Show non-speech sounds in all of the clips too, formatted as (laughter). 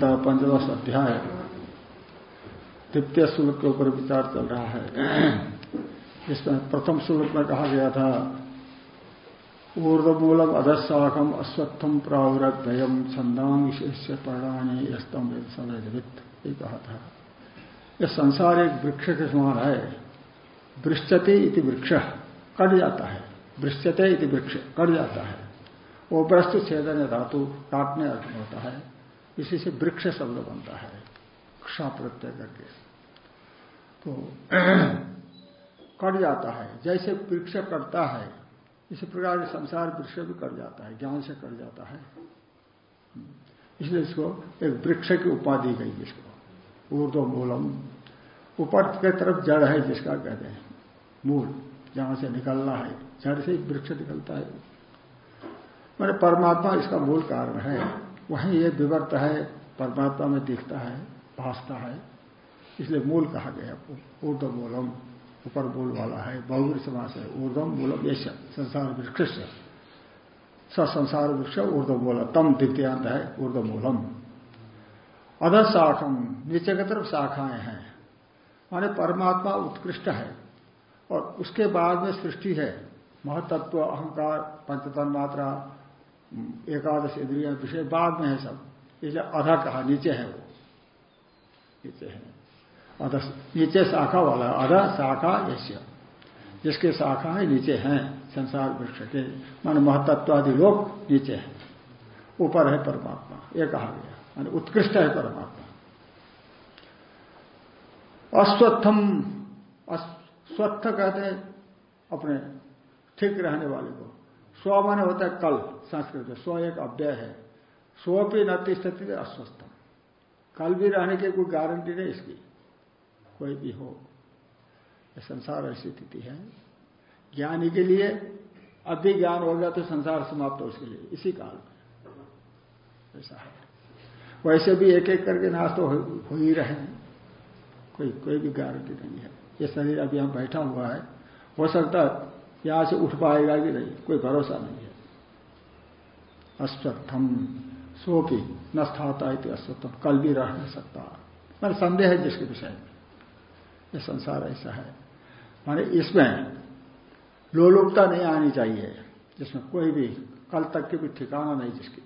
गीता पंचदश अध्याय, द्वितीय श्लोक के ऊपर विचार चल रहा है। इसमें प्रथम श्लोक में कहा गया था ऊर्धमूलम अधशाखम अश्वत्थम प्रावरद्वयम छंदांग विशेष परिणामी यस्तम सदैवित ये कहा था। यह संसार एक वृक्ष के समान है। वृक्षते इति वृक्ष, कट जाता है। वृक्षते इति वृक्ष, कट जाता है। वो वृष्ट छेदन धातु, काटने अर्थ होता है। इसी से वृक्ष शब्द बनता है। क्षा प्रत्यय करके। तो (clears throat) कट जाता है। जैसे वृक्ष कटता है, इसी प्रकार संसार वृक्ष भी कट जाता है, ज्ञान से कट जाता है। इसलिए इसको एक वृक्ष की उपाधि गई इसको ऊर्दो मूलम। ऊपर की तरफ़ जड़ है जिसका कहते हैं। मूल, जहाँ से निकलना है। जड़ से वृक्ष निकलता है। मैंने परमात्मा इसका मूल कारण है। वहीं ये विवर्त है, परमात्मा में दिखता है, भासता है। इसलिए मूल कहा गया ऊर्द मूलम, ऊपर मूल वाला है बहुर समास है ऊर्धम मूलम ये संसार वृक्ष स संसार वृक्ष ऊर्ध मूल, तम द्वितीयांत है ऊर्ध मूलम। अध शाखम, नीचे की तरफ़ शाखाएँ हैं। माने परमात्मा उत्कृष्ट है, और उसके बाद में सृष्टि है। महतत्व अहंकार पंचतन मात्रा एकादश इंद्रिया विषय बाद में है सब। इसलिए अधा कहा, नीचे है वो। नीचे है। अध नीचे शाखा वाला अधा शाखा यश्य जिसके शाखा है नीचे हैं, संसार वृक्ष के, मान महतत्वादि लोग नीचे हैं। ऊपर है परमात्मा, ये कहा गया। मान उत्कृष्ट है परमात्मा। अस्वत्थम, अस्वत्थ कहते हैं अपने ठीक रहने वाले को। स्व माने होता है कल संस्कृत में। स्व एक अव्यय है। स्व भी नती स्थिति अस्वस्थ। कल भी रहने की कोई गारंटी नहीं इसकी। कोई भी हो। संसार ऐसी स्थिति है। ज्ञानी के लिए अब भी ज्ञान हो गया तो संसार समाप्त हो उसके लिए। इसी काल में ऐसा है। वैसे भी एक एक करके नाश तो हो, ही रहे हैं। कोई कोई भी गारंटी नहीं है। ये शरीर अभी यहाँ बैठा हुआ है। हो सकता यहाँ से उठ पाएगा कि नहीं? कोई भरोसा नहीं है। अश्वत्थम सोपी न स्थाता अश्वत्थम कल भी रह नहीं सकता। मैंने संदेह है जिसके विषय में। ये संसार ऐसा है। माने इसमें लोलुपता नहीं आनी चाहिए। जिसमें कोई भी कल तक की भी ठिकाना नहीं जिसकी।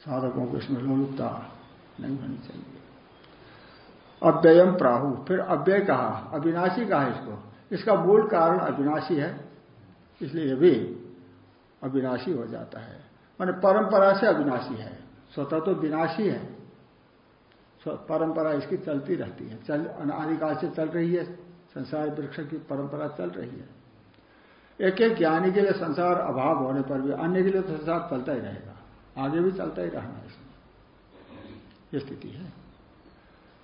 साधकों को इसमें लोलुपता नहीं होनी चाहिए। अव्ययम प्राहु। फिर अव्यय कहा, अविनाशी कहा इसको। इसका मूल कारण अविनाशी है, इसलिए यह भी अविनाशी हो जाता है। माने परंपरा से अविनाशी है। स्वतः तो विनाशी है। परंपरा इसकी चलती रहती है। चल अनादिकाल से चल रही है। संसार वृक्ष की परंपरा चल रही है। एक एक ज्ञानी के लिए संसार अभाव होने पर भी अन्य के लिए तो संसार चलता ही रहेगा। आगे भी चलता ही रहना इसमें। ये स्थिति है।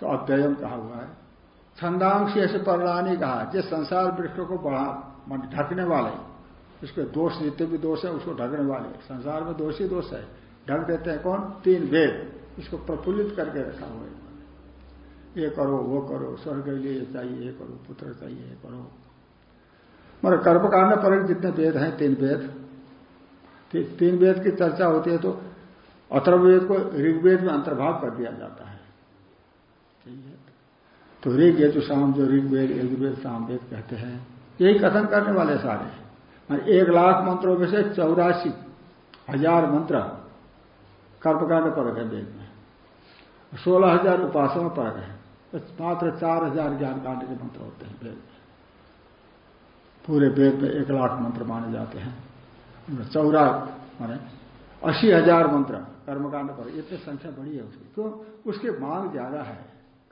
तो अव्ययम कहा हुआ है। छंदांश ऐसे परिणामी कहा, जिस संसार वृक्ष को बढ़ा ढकने वाले उसके दोष जितने भी दोष है, उसको ढकने वाले। संसार में दोष ही दोष है। ढक देते हैं कौन? तीन वेद। इसको प्रफुल्लित करके रखा हुआ है। ये करो, वो करो, स्वर्ग के लिए चाहिए, ये करो, पुत्र चाहिए, ये करो। मगर कर्मकांड पर जितने वेद हैं, तीन वेद। तीन वेद की चर्चा होती है तो अथर्ववेद को ऋग्वेद में अंतर्भाव कर दिया जाता है? तो ऋग यजुषाम जो ऋग्वेद यजुर्वेद सामवेद कहते हैं, यही कथन करने वाले सारे एक लाख मंत्रों में से चौरासी हज़ार मंत्र कर्मकांड पर है वेद में। सोलह हज़ार उपासना पर है। मात्र चार हज़ार ज्ञान कांड के मंत्र होते हैं वेद में। पूरे वेद में एक लाख मंत्र माने जाते हैं। चौरा माने अस्सी हज़ार मंत्र कर्मकांड पर इतनी संख्या बड़ी है उसकी। क्यों? उसकी मांग ज़्यादा है।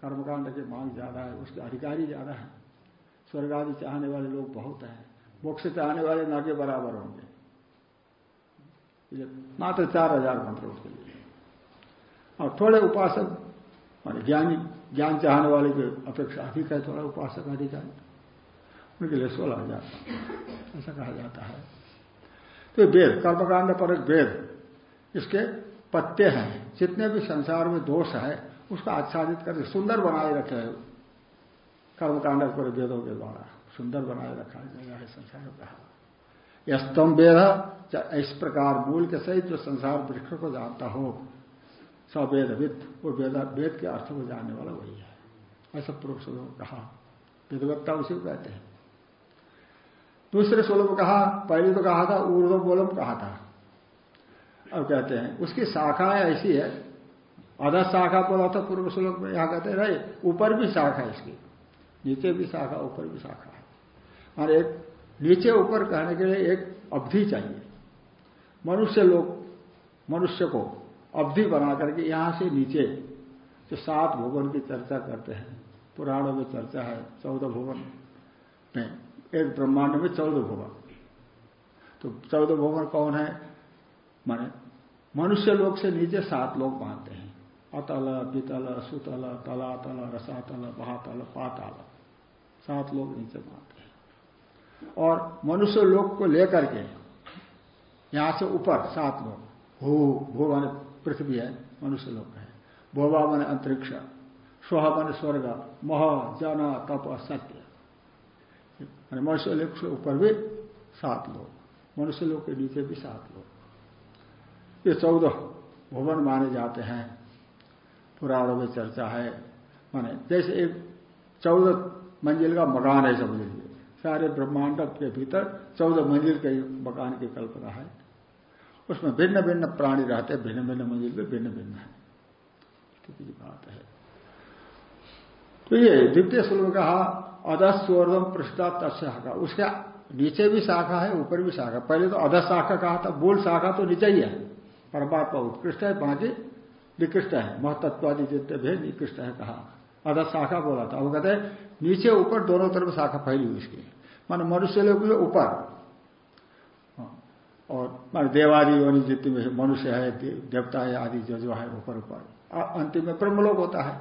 कर्मकांड की मांग ज़्यादा है, उसके अधिकारी ज़्यादा है। स्वर्ग आदि चाहने वाले लोग बहुत हैं। मोक्ष चाहने वाले ना के बराबर होंगे। मात्र चार हज़ार मंत्र उसके लिए। और थोड़े उपासक, मान ज्ञानी, ज्ञान चाहने वाले की अपेक्षा अधिक है, थोड़ा उपासक अधिक है उनके लिए सोलह हज़ार ऐसा कहा जाता है। तो वेद, कर्मकांड पर वेद, इसके पत्ते हैं। जितने भी संसार में दोष है उसको आच्छादित करके सुंदर बनाए रखे है। कर्मकांड पूरे वेदों के द्वारा सुंदर बनाए रखा गया है, संसार कहा यस्तम वेद इस प्रकार मूल के सहित जो संसार वृक्ष को जानता हो, सवेदविद, वो वेद वेद के अर्थ को जानने वाला वही है। ऐसा पूर्व पुरुष कहा। विधवत्ता उसी को कहते हैं। दूसरे श्लोक में कहा, पहले तो कहा था ऊर्ध बोलम कहा था। अब कहते हैं, उसकी शाखाएँ ऐसी है आधा शाखा बोला था पूर्व श्लोक में यहाँ कहते रहे ऊपर भी शाखा इसकी। नीचे भी शाखा, ऊपर भी शाखा है। और एक नीचे ऊपर कहने के लिए एक अवधि चाहिए। मनुष्य लोग मनुष्य को अवधि बना करके यहाँ से नीचे, जो सात भुवन की चर्चा करते हैं, पुराणों में चर्चा है, चौदह भुवन में, एक ब्रह्मांड में चौदह भुवन। तो चौदह भुवन कौन है? माने मनुष्य लोग से नीचे सात लोग मानते हैं। अतल पितल सुतल, तलातल, रसातल महातल पाताल। सात लोग नीचे हैं। और मनुष्य लोग को लेकर के यहाँ से ऊपर सात लोग। भू भू मान पृथ्वी है, मनुष्य लोग है। भोवा मन अंतरिक्ष स्व मन स्वर्ग, मह, जन, तप, सत्य। मनुष्य लोग से ऊपर भी सात लोग, मनुष्य लोग के नीचे भी सात लोग। ये चौदह भुवन माने जाते हैं। पुराणों में चर्चा है। माने जैसे एक चौदह मंजिल का मकान है समझ लीजिए। सारे ब्रह्मांड के भीतर चौदह मंजिल के मकान की कल्पना है। उसमें भिन्न भिन्न प्राणी रहते हैं भिन्न भिन्न मंजिल में भिन्न भिन्न है बात है। तो ये द्वितीय श्लोक कहा अधस्वर्धम पृष्ठा तस्का उसके नीचे भी शाखा है, ऊपर भी शाखा। पहले तो अध शाखा कहा था, मूल शाखा तो नीचे ही है। परमात्मा उत्कृष्ट है, बाकी निकृष्ट है, महतत्वादि जितने भेद निकृष्ट है कहा। अध शाखा बोला था, वो कहते हैं, नीचे ऊपर दोनों तरफ़ शाखा फैली हुई इसकी। मान मनुष्य लोग ऊपर। और मान देवादि, योनि जितने मनुष्य है देवता है, आदि जो जो है, ऊपर ऊपर। अंतिम में ब्रह्मलोक होता है।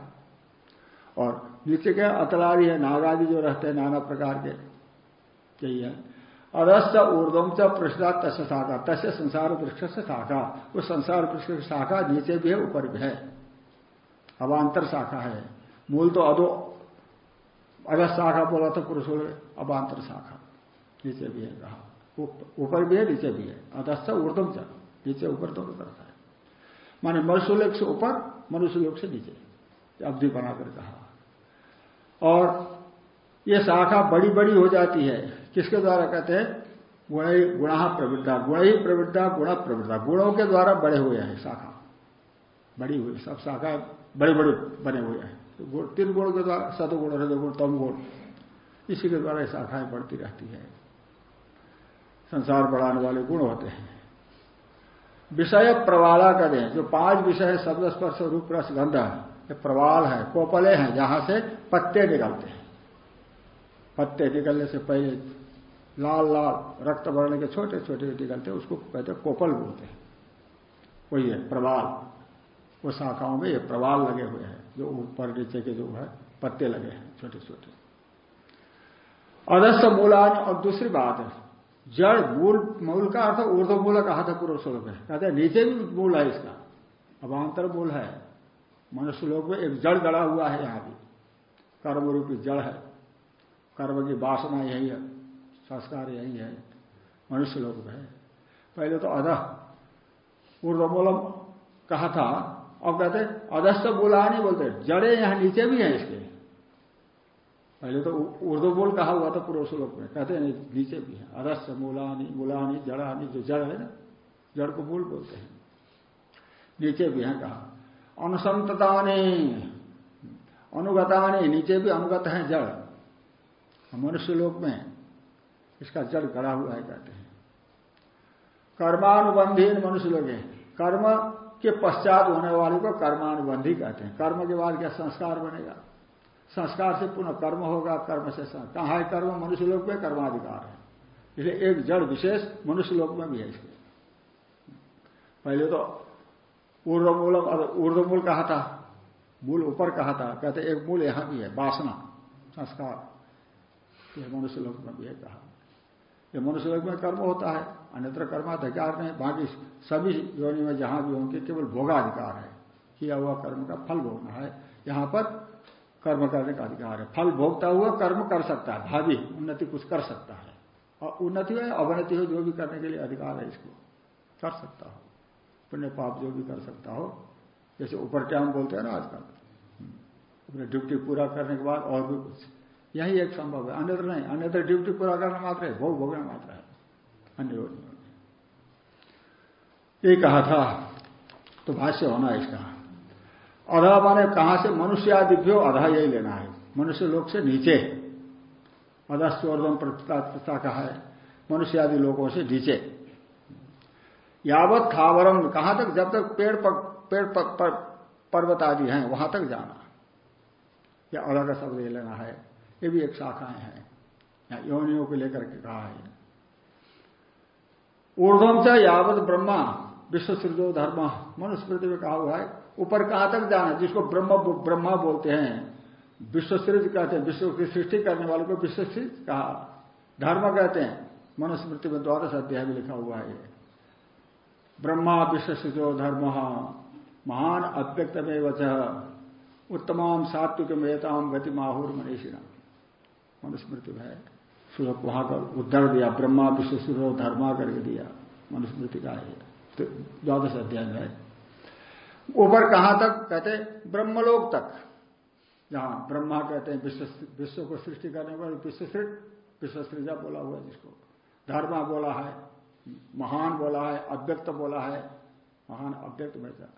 और नीचे क्या अतलारी है, नागादि जो रहते हैं, नाना प्रकार के, यही है। अरस ऊर्धम च पृष्ठा तस् शाखा, तस्य संसार वृक्ष से शाखा। उस संसार वृक्ष की शाखा नीचे भी है, ऊपर भी है। अवांतर शाखा है। मूल तो अदो अगस्त शाखा बोला तो पुरुष अवांतर शाखा। नीचे भी है, कहा। ऊपर भी है, नीचे भी है। अदस्त ऊर्धम च, नीचे ऊपर दोनों तरफ़ है माने मनुष्य लोग से ऊपर मनुष्य लोग से नीचे। अवधि बनाकर कहा। और ये शाखा बड़ी बड़ी हो जाती है। किसके द्वारा कहते हैं? गुण गुणा प्रवृद्धा गुण ही प्रवृद्धा गुण प्रवृद्धा गुणों के द्वारा बड़े हुए हैं शाखा। बड़ी हुई, सब शाखा बड़े बड़े बने हुए हैं। तो तीन गुण के द्वारा सतगुण रजगुण तम गुण। इसी के द्वारा शाखाएँ बढ़ती रहती है। संसार बढ़ाने वाले गुण होते हैं। विषय प्रवाला करें जो पाँच विषय शब्द, स्पर्श, रूप, रस, गंध, ये प्रवाल है, कोपले हैं, जहाँ से पत्ते निकलते हैं। पत्ते निकलने से पहले लाल लाल रक्त वर्ण के छोटे छोटे निकलते हैं, उसको कहते हैं कोपल बोलते हैं। वही है प्रवाल, वो शाखाओं में ये प्रवाल लगे हुए हैं, जो ऊपर नीचे के जो है, पत्ते लगे हैं, छोटे छोटे। अदस्य मूलान, और दूसरी बात है, जड़ मूल मूल का अर्थ ऊर्धव मूल कहा था पूर्व स्वरूप में। कहते हैं, नीचे भी मूल है इसका अभांतर मूल है। मनुष्य लोग में एक जड़ गड़ा हुआ है यहाँ भी। कर्म रूपी जड़ है। कर्म की वासना यही है। संस्कार यही है, मनुष्य लोग में। पहले तो अध ऊर्धमूलम कहा था, अब कहते अधस्थ बोला नहीं बोलते जड़े यहाँ नीचे भी हैं इसके। पहले तो ऊर्धमूल कहा हुआ था पूर्व श्लोक में। कहते नहीं, नीचे भी है। अधस्थ मूलानी मूलानी जड़ानी, जो जड़ है ना, जड़ को मूल बोलते हैं। नीचे भी है कहा। अनुसंततानी, अनुगतानी, नीचे भी अनुगत है जड़। मनुष्य लोक में इसका जड़ गड़ा हुआ है कहते हैं। कर्मानुबंधी मनुष्य लोग हैं। कर्म के पश्चात होने वाले को कर्मानुबंधी कहते हैं। कर्म के बाद क्या संस्कार बनेगा? संस्कार से पुनः कर्म होगा, कर्म से कहा है कर्म? मनुष्य लोक में कर्माधिकार है। इसलिए एक जड़ विशेष मनुष्य लोक में भी है इसके। पहले तो ऊर्धमूल ऊर्धमूल कहा था? मूल ऊपर कहा था? कहते एक मूल यहाँ भी है, वासना, संस्कार। मनुष्य लोक में भी है कहा। यह मनुष्य लोक में कर्म होता है, अन्यत्र कर्माधिकार नहीं। बाकी सभी योनि में जहाँ भी होंगे, केवल भोगाधिकार है किया हुआ कर्म का फल भोगना है। यहाँ पर कर्म करने का अधिकार है। फल भोगता हुआ कर्म कर सकता है, भावी उन्नति कुछ कर सकता है। और उन्नति हो अवनति हो, जो भी करने के लिए अधिकार है इसको कर सकता हो। पुण्य पाप जो भी कर सकता हो। जैसे ऊपर टाइम बोलते हैं ना आजकल, अपने ड्यूटी पूरा करने के बाद और भी कुछ। यही एक संभव है। अन्यत्र नहीं अन्यत्र ड्यूटी पूरा करना मात्र है भोग भोगना मात्र है। अन्य ये कहा था तो भाष्य होना इसका। अधा माने कहाँ से मनुष्य आदिभ्यो अधा यही लेना है। मनुष्य लोग से नीचे। अधा प्रतिष्ठा का है मनुष्य आदि लोगों से नीचे। यावत खावरम कहाँ तक? जब तक पेड़ पर, पेड़ पर, पर, पर्वत आदि हैं वहाँ तक जाना। या अलग शब्द ले लेना है। ये भी एक शाखाएँ हैं। योनियों को लेकर के कहा है। ऊर्धम से यावत ब्रह्मा विश्व सृजो धर्म। मनुस्मृति में कहा हुआ है, ऊपर कहाँ तक जाना जिसको ब्रह्म ब्रह्मा बोलते हैं विश्व सृज कहते हैं, विश्व की सृष्टि करने वालों को विश्व सृज कहा। धर्म कहते हैं, मनुस्मृति में द्वादश अध्याय में लिखा हुआ है। ब्रह्मा विश्व सृजो धर्म। महान अव्यक्त में वच उत्तमाम सात्विक मेताम गति माहूर मनुस्मृति में है। श्लोक वहाँ का उद्धर दिया ब्रह्मा विश्व सृजो धर्मा करके दिया मनुस्मृति का है। तो द्वादश अध्याय में है। ऊपर कहाँ तक? कहते ब्रह्मलोक तक। जहाँ ब्रह्मा कहते हैं, विश्व विश्व को सृष्टि करने वाले विश्व विश्व सृजा बोला हुआ जिसको। धर्मा बोला है, महान बोला है, अव्यक्त बोला है। महान अव्यक्त बचा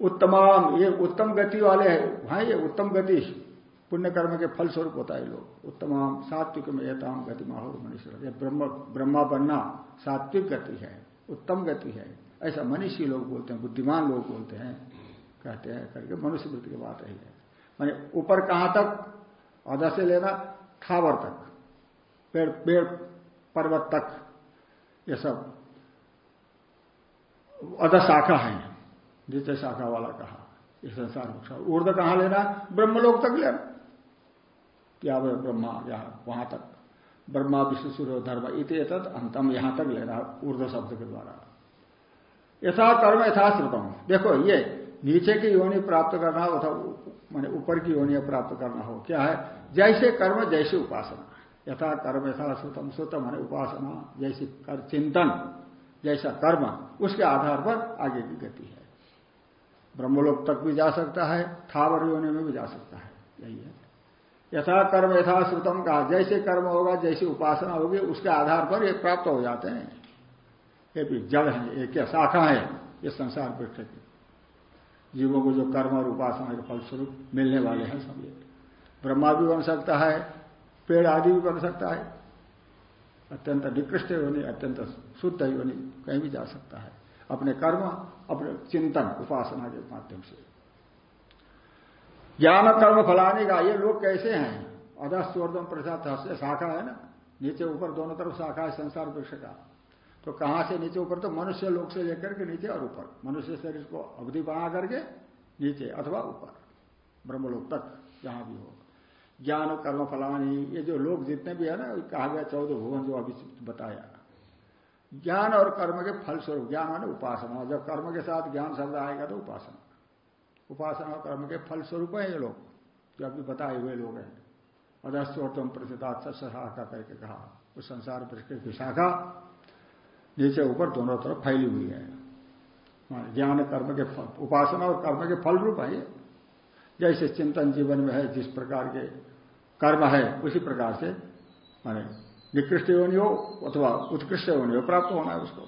उत्तमाम, ये उत्तम गति वाले हैं। भाई ये उत्तम गति पुण्य कर्म के फल स्वरूप होता है लोग। उत्तमाम सात्विक में यताम गति माहौर मनुष्य ब्रह्म, ब्रह्मा बनना सात्विक गति है, उत्तम गति है। ऐसा मनुष्य लोग बोलते हैं, बुद्धिमान लोग बोलते हैं, कहते हैं, करके मनुष्य वृत्ति की बात रही है मैंने ऊपर कहाँ तक? अदा से लेना खावर तक, पेड़ पेड़ पर्वत तक, ये सब। अध शाखा है द्वितीय शाखा वाला कहा इस संसार ऊर्द कहाँ लेना? ब्रह्मलोक तक लेना। क्या ब्रह्मा या वहाँ तक। ब्रह्मा विश्व सूर्य धर्म इत अंतम, यहाँ तक लेना ऊर्ध शब्द के द्वारा। यथा कर्म यथाश्रुतम देखो, ये नीचे की योनि प्राप्त करना हो अथवा मैंने ऊपर की योनिया प्राप्त करना हो, क्या है? जैसे कर्म, जैसे उपासना। यथा कर्म यथा श्रुतम श्रुतम मैंने उपासना, जैसे कर, चिंतन, जैसा कर्म, उसके आधार पर आगे की गति है। ब्रह्मलोक तक भी जा सकता है, थावर योनि में भी जा सकता है, यही है। यथा कर्म यथा श्रुतम का जैसे कर्म होगा, जैसी उपासना होगी, उसके आधार पर ये प्राप्त हो जाते हैं। ये भी जड़ है, एक क्या शाखा है, ये संसार वृक्ष की। जीवों को जो कर्म और उपासना के फलस्वरूप मिलने वाले हैं ये। ब्रह्मा भी बन सकता है, पेड़ आदि भी बन सकता है। अत्यंत निकृष्ट होनी, अत्यंत शुद्ध होनी, कहीं भी जा सकता है। अपने कर्म, अपने चिंतन, उपासना के माध्यम से। ज्ञान कर्म फलाने का, ये लोग कैसे हैं? अधस्वर्धम प्रसाद शाखा है ना? नीचे ऊपर दोनों तरफ़ शाखा है, संसार वृक्ष का। तो कहाँ से नीचे ऊपर? तो मनुष्य लोग से लेकर के नीचे और ऊपर। मनुष्य शरीर को अवधि बना करके नीचे अथवा ऊपर। ब्रह्मलोक तक जहाँ भी हो। ज्ञान कर्म फलानी, ये जो लोग जितने भी है ना कहा गया चौदह भुवन जो अभी बताया। ज्ञान और कर्म के फल स्वरूप ज्ञान माने उपासना। जब कर्म के साथ ज्ञान शब्द आएगा तो उपासना। उपासना और कर्म के फल स्वरूप है ये लोग, जो अभी बताए हुए लोग हैं। अदस्तोत्तम प्रसिद्धार्थ शाखा करके कहा, उस संसार की शाखा, नीचे ऊपर दोनों तरफ़ फैली हुई है। ज्ञान, कर्म के उपासना और कर्म के फल रूप है जैसे चिंतन जीवन में है, जिस प्रकार के कर्म है, उसी प्रकार से, माने निकृष्ट योनि हो अथवा उत्कृष्ट योनि हो, प्राप्त होना है उसको।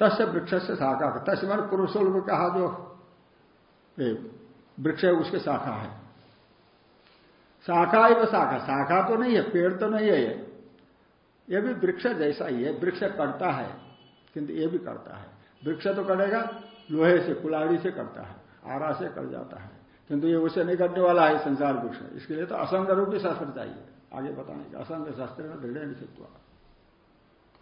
तस्य वृक्ष से शाखा, तस्य मैंने पुरुषोल को कहा जो वृक्ष है, उसके शाखा है। शाखा ही वो शाखा। शाखा तो नहीं है, पेड़ तो नहीं है ये। भी वृक्ष जैसा ही है। वृक्ष कटता है, किंतु ये भी करता है। वृक्ष तो कटेगा, लोहे से, कुलाड़ी से करता है, आरा से कट जाता है। किंतु ये उसे नहीं कटने वाला है संसार वृक्ष इसके लिए तो असंग रूपी शास्त्र चाहिए। आगे बताने असंग शास्त्र में दृढ़ नहीं सकता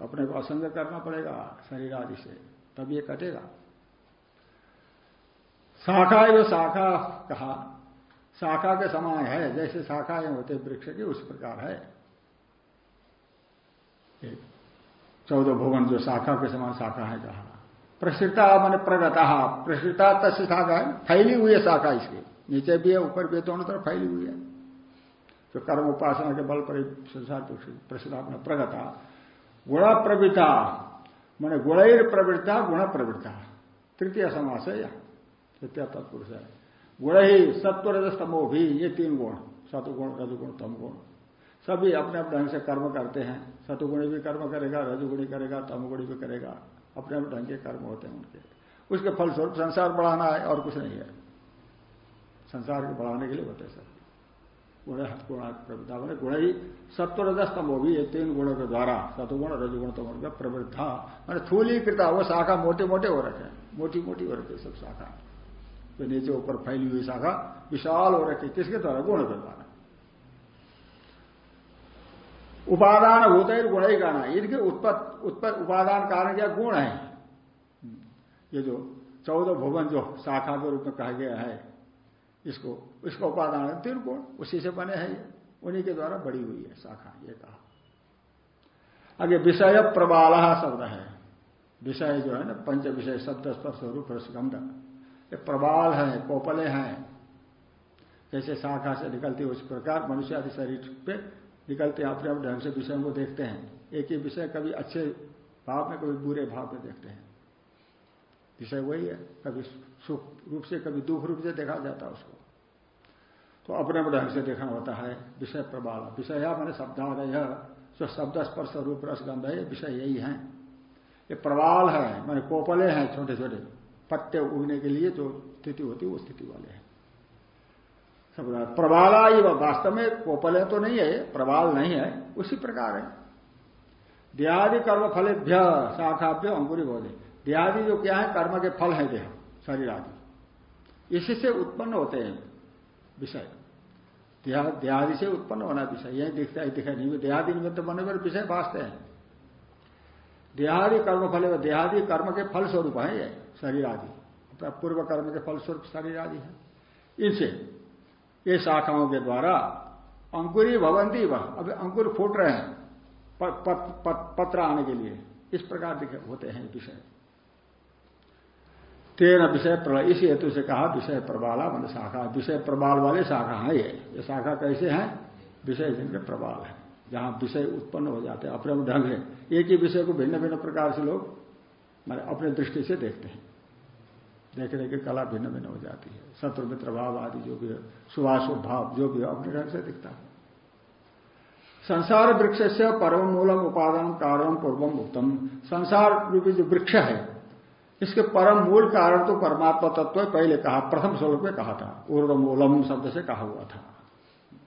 अपने को असंग करना पड़ेगा, शरीर आदि से। तब ये कटेगा। शाखा जो शाखा कहा, शाखा के समान है, जैसे शाखाएँ होते वृक्ष की, उस प्रकार है। चौदह भुवन जो शाखा के समान शाखा है कहा। प्रसृता मैंने प्रगता, प्रसृता तस्य शाखा है, फैली हुई है शाखा इसकी। नीचे भी है, ऊपर भी है, दोनों तरफ़ फैली हुई है। जो कर्म उपासना के बल पर संसार प्रसृता मैंने प्रगता। गुण प्रवृत्ता मैंने गुणैर प्रवृत्ता गुण प्रवृत्ता तृतीय समास है या तृतीय तत्पुरुष है। गुण ही सत्व रजस्तमो भी, ये तीन गुण, सतुगुण, रजगुण, तमगुण। सभी अपने अपने ढंग से कर्म करते हैं। सतुगुणी भी कर्म करेगा, रजगुणी करेगा, तमगुणी भी करेगा। अपने अपने ढंग के कर्म होते हैं उनके। उसके फलस्वरूप संसार बढ़ाना है और कुछ नहीं है। संसार को बढ़ाने के लिए होते सब। गुण प्रवृत्ता मैंने गुण ही सत्व रजस्तम भी, ये तीन गुणों के द्वारा, सतुगुण, रजगुण, तमगुण का प्रवृत्ता। मैंने थूलीकृता वो शाखा मोटे मोटे हो रखे मोटी मोटी हो रखे सब शाखा। जो नीचे ऊपर फैली हुई शाखा विशाल हो रखी किसके द्वारा गुण द्वारा। उपादान होता है गुण ही गाना इनके उत्पत्त उत्पत्त, उपादान कारण क्या गुण है? ये जो चौदह भुवन जो शाखा के रूप में कहा गया है, इसको, इसका उपादान है तीन गुण उसी से बने हैं उन्हीं के द्वारा बड़ी हुई है शाखा, ये कहा। आगे विषय प्रबाला शब्द है। विषय जो है ना, पंच विषय शब्द, स्पर्श रूप, रसगंध। ये प्रबाल है कोपले हैं। जैसे शाखा से निकलती है उस प्रकार मनुष्य आदि शरीर पे निकलते हैं अपने अपने ढंग से विषयों को देखते हैं। एक ही विषय कभी अच्छे भाव में, कभी बुरे भाव में देखते हैं। विषय वही है, कभी सुख रूप से, कभी दुख रूप से देखा जाता है उसको। तो अपने अपने ढंग से देखना होता है, विषय प्रबाल। विषय है मैंने शब्दादय जो शब्द स्पर्श रूप रसगंध है विषय यही है। ये प्रबाल है, मैंने कोपले हैं छोटे छोटे पत्ते उगने के लिए जो स्थिति होती है, वो स्थिति वाले हैं। प्रबाला ही वास्तव में कोपल तो नहीं है, प्रबाल नहीं है, उसी प्रकार है। देहादि कर्म फलेभ्य, शाखाभ्य अंकुरी बोधे। देहादि जो क्या है, कर्म के फल है देह, शरीर आदि। इसी से उत्पन्न होते हैं विषय। देहादि से उत्पन्न होना विषय। यही दिखता है दिखाई नहीं देहादि निमित्त बने पर विषय भाषते हैं। देहादि कर्म फल देहादि कर्म के फल स्वरूप है ये। शरीर आदि पूर्व कर्म के फल स्वरूप शरीर आदि है। इनसे ये शाखाओं के द्वारा अंकुरी भवंती वह अभी अंकुर फूट रहे हैं पत, पत, पत, पत्र आने के लिए। इस प्रकार के होते हैं विषय। तेरह विषय प्रबल इस हेतु से कहा विषय प्रबाला मान शाखा। विषय प्रबाल वाले शाखा है ये। ये शाखा कैसे हैं? विषय जिनके प्रबाल है। जहाँ विषय उत्पन्न हो जाते हैं अपने ढंग से। एक ही विषय को भिन्न भिन्न प्रकार से लोग मैंने अपने दृष्टि से देखते हैं। देखने की कला भिन्न भिन्न हो जाती है। शत्रु, मित्र, भाव आदि जो भी है सुभाषु भाव, जो भी अपने ढंग से दिखता है। संसार वृक्ष से परम मूलम, उपादान, कारण, पूर्वम, उत्तम। संसार रूपी जो वृक्ष है, इसके परम मूल कारण तो परमात्मा तत्व पहले कहा, प्रथम श्लोक में कहा था। ऊर्व मूलम शब्द से कहा हुआ था।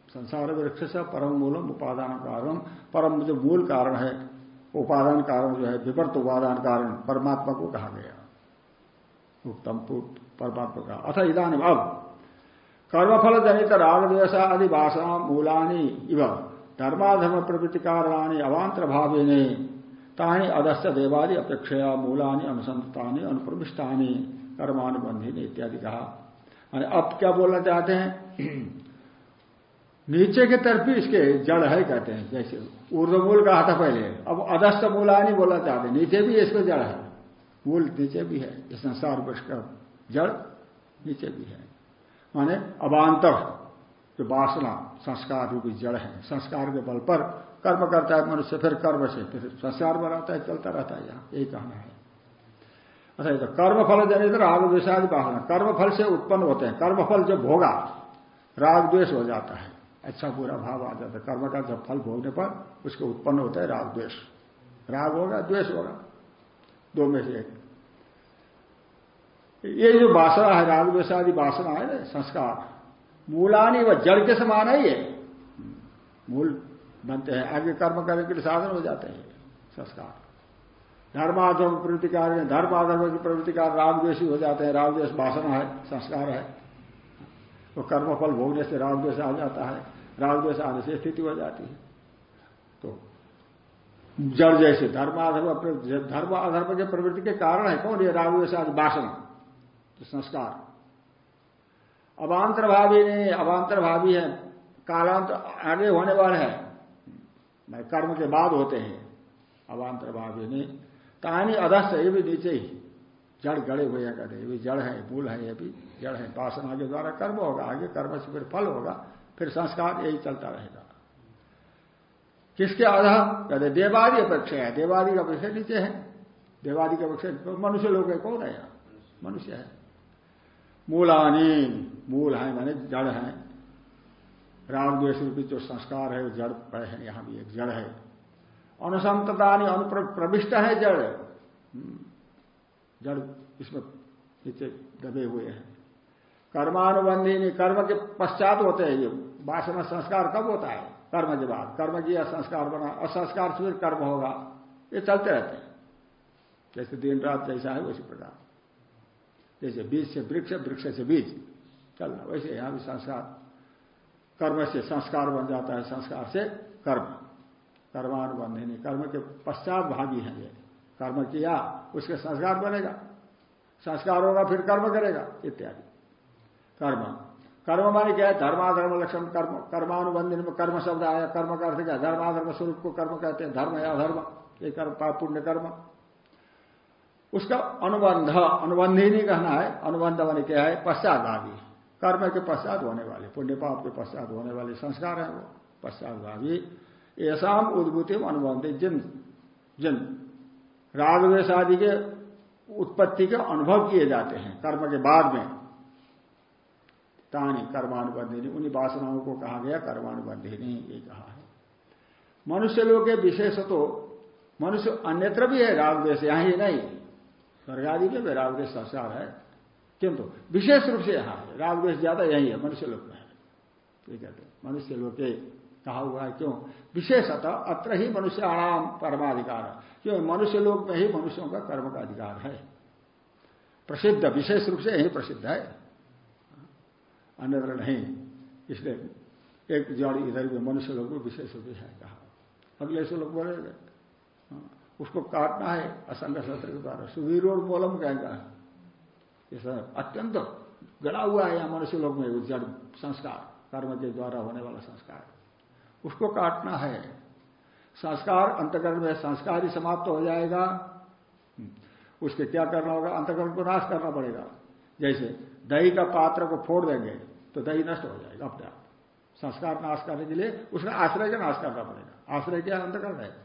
संसार वृक्ष से परम मूलम, उपादान कारण, परम जो मूल कारण है, उपादान कारण जो है, विवर्त उपादान कारण, परमात्मा को कहा गया। उत्तम परमात्मा का अथ इधानी अब कर्मफल जनित राग द्वेश आदि भाषा मूलानी इव। धर्माधर्म प्रवृत्ति कारणानी अवांतर भावे ने तानी अदस्य देवादि अपेक्षा मूलानी अनुसंतानी अनुप्रविष्टानी। कर्मानुबंधी इत्यादि कहा अब क्या बोलना चाहते हैं? नीचे के तरफ़ भी इसके जड़ है कहते हैं, जैसे ऊर्धमूल कहा था पहले। अब अदस्त मूलानी बोलना चाहते हैं। नीचे भी इसको जड़ है। मूल नीचे भी है इस संसार वृक्ष का जड़ नीचे भी है। माने अबांतर जो वासना, संस्कार रूपी जड़ है। संस्कार के बल पर कर्म करता है मनुष्य, फिर कर्म से, फिर संस्कार बनाता है, चलता रहता है, यहाँ यही कहना है। अच्छा तो कर्मफल जनित राग द्वेषादि वासना। कर्मफल से उत्पन्न होते हैं। कर्म फल जब भोगा, राग द्वेष हो जाता है। अच्छा बुरा भाव आ जाता है। कर्म का जब फल भोगने पर उसके उत्पन्न होता है राग द्वेष। राग होगा, द्वेष होगा। दो में से एक। ये जो वासना है राग द्वेषादि वासना है ना संस्कार। मूलानी व जड़ के समान है ये। मूल बनते हैं, आगे कर्म करने के लिए साधन हो जाते हैं, संस्कार। धर्माधर्म प्रवृत्तिकार धर्म आधर्म की प्रवृत्तिकार रागद्वेषी हो जाते हैं, रागद्वेष वासना है, संस्कार है। तो कर्मफल भोगने से रागद्वेष आ जाता है, रागद्वेष आने से स्थिति हो जाती है। तो जड़ जैसे धर्माधर्म धर्म अधर्म के प्रवृत्ति के कारण है, कौन ये रागद्वेष आदि वासना तो संस्कार। अवांतर भावी नहीं अवांतर भावी है कालांत आगे होने वाले हैं। कर्म के बाद होते हैं अवांतर भावी नहीं। कहानी अधस्त ये भी नीचे ही। जड़ गड़े हुए हैं, कहते ये भी जड़ है, मूल है, ये भी जड़ है। वासना के द्वारा कर्म होगा, आगे कर्म से फिर फल होगा, फिर संस्कार यही चलता रहेगा। किसके आधा? कहते, देवादि अपेक्षा है। देवादि का विषय नीचे है। देवादि का तो मनुष्य लोग है, कौन है मनुष्य है। मूलानी, मूल है, माने जड़ है। राग द्वेष रूपी जो संस्कार है, वो जड़ है, यहाँ भी एक जड़ है। अनुसंततानी अनुप्रविष्ट है जड़। हम्म। जड़ इसमें नीचे दबे हुए हैं। कर्मानुबंधी कर्म के पश्चात होते हैं ये। वासना संस्कार कब होता है? कर्म के बाद कर्म किया संस्कार बना, असंस्कार से फिर कर्म होगा। ये चलते रहते हैं। जैसे दिन रात जैसा है उसी प्रकार। जैसे बीज से वृक्ष वृक्ष से बीज चलना, वैसे यहाँ भी संस्कार। कर्म से संस्कार बन जाता है, संस्कार से कर्म। कर्मानुबंधिनी कर्म के पश्चात भागी है ये। कर्म किया, उसके संस्कार बनेगा। संस्कार होगा, फिर कर्म करेगा, इत्यादि। कर्म कर्म माने क्या है, धर्माधर्म लक्षण, कर्म, कर्मानुबंधन में कर्म शब्द आया, कर्म का अर्थ क्या? धर्माधर्म स्वरूप को कर्म कहते हैं, धर्म या धर्म ये कर्म पाप पुण्य कर्म। उसका अनुबंध, अनुबंधी नहीं कहना है, अनुबंध मानी क्या है? पश्चात भावी। कर्म के पश्चात होने वाले, पुण्य पाप के पश्चात होने वाले संस्कार है वो, पश्चात भावी। ऐसा उद्भूति अनुबंध, जिन जिन रागवेश आदि के उत्पत्ति के अनुभव किए जाते हैं, कर्म के बाद में तानी कर्मानुबंधिनी उन्हीं वासनाओं को कहा गया कर्मानुबंधिनी ये कहा है। मनुष्य लोग के विशेष तो मनुष्य अन्यत्र भी है रागवेश यहाँ ही नहीं। स्वर्ग आदि में भी रागवेश संसार है। किंतु विशेष रूप से यहाँ है। रागवेश ज़्यादा यही है, मनुष्य लोग में है। ये कहते हैं। मनुष्य लोग के कहा हुआ है क्यों? विशेषतः अत्र ही मनुष्य आराम परमाधिकार। क्यों? मनुष्य लोग में ही मनुष्यों का कर्म का अधिकार है। प्रसिद्ध, विशेष रूप से यही प्रसिद्ध है। अन्यत्र नहीं। इसलिए एक जड़ इधर भी मनुष्य लोग को विशेष रूप से कहा। अगले से लोग बोले हाँ, उसको काटना है असंग शस्त्र के द्वारा। सुवीर और मोलम कहेगा ये अत्यंत गड़ा हुआ है यहाँ मनुष्य लोग में जड़ संस्कार कर्म के द्वारा होने वाला संस्कार। उसको काटना है। संस्कार अंतकरण में संस्कार ही समाप्त हो जाएगा। उसके क्या करना होगा? अंतकरण को नाश करना पड़ेगा। जैसे दही का पात्र को फोड़ देंगे तो दही नष्ट हो जाएगा अपने आप। संस्कार नाश करने के लिए उसका आश्रय का नाश करना पड़ेगा। आश्रय क्या अंतकरण है।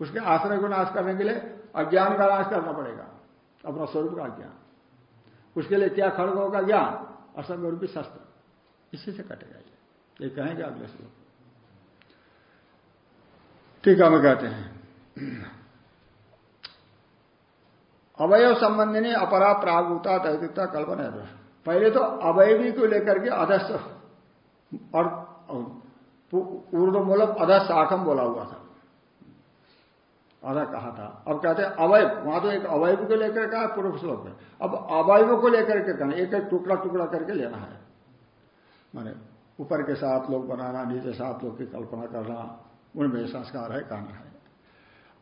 उसके आश्रय को नाश करने के लिए अज्ञान का नाश करना पड़ेगा। अपना स्वरूप का ज्ञान। उसके लिए क्या खड़ग होगा? ज्ञान। असंग रूपी शस्त्र। इसी से कटेगा ये ये कहेंगे अगले श्लोक। टीका में कहते हैं। अवयव संबंधी अपरा प्रागुता दैतिकता कल्पना है पहले तो अवयवी को लेकर के अधस्थ और ऊर्धमूलक अधस्थ आखम बोला हुआ था। अधा कहा था। अब कहते हैं अवयव वहाँ तो एक अवयव को लेकर कहा पूर्व श्लोक में। अब अवयव को लेकर के कहना, एक एक टुकड़ा टुकड़ा करके लेना है। माने ऊपर के साथ लोग बनाना, नीचे सात लोग की कल्पना करना, उनमें संस्कार है, कहना है।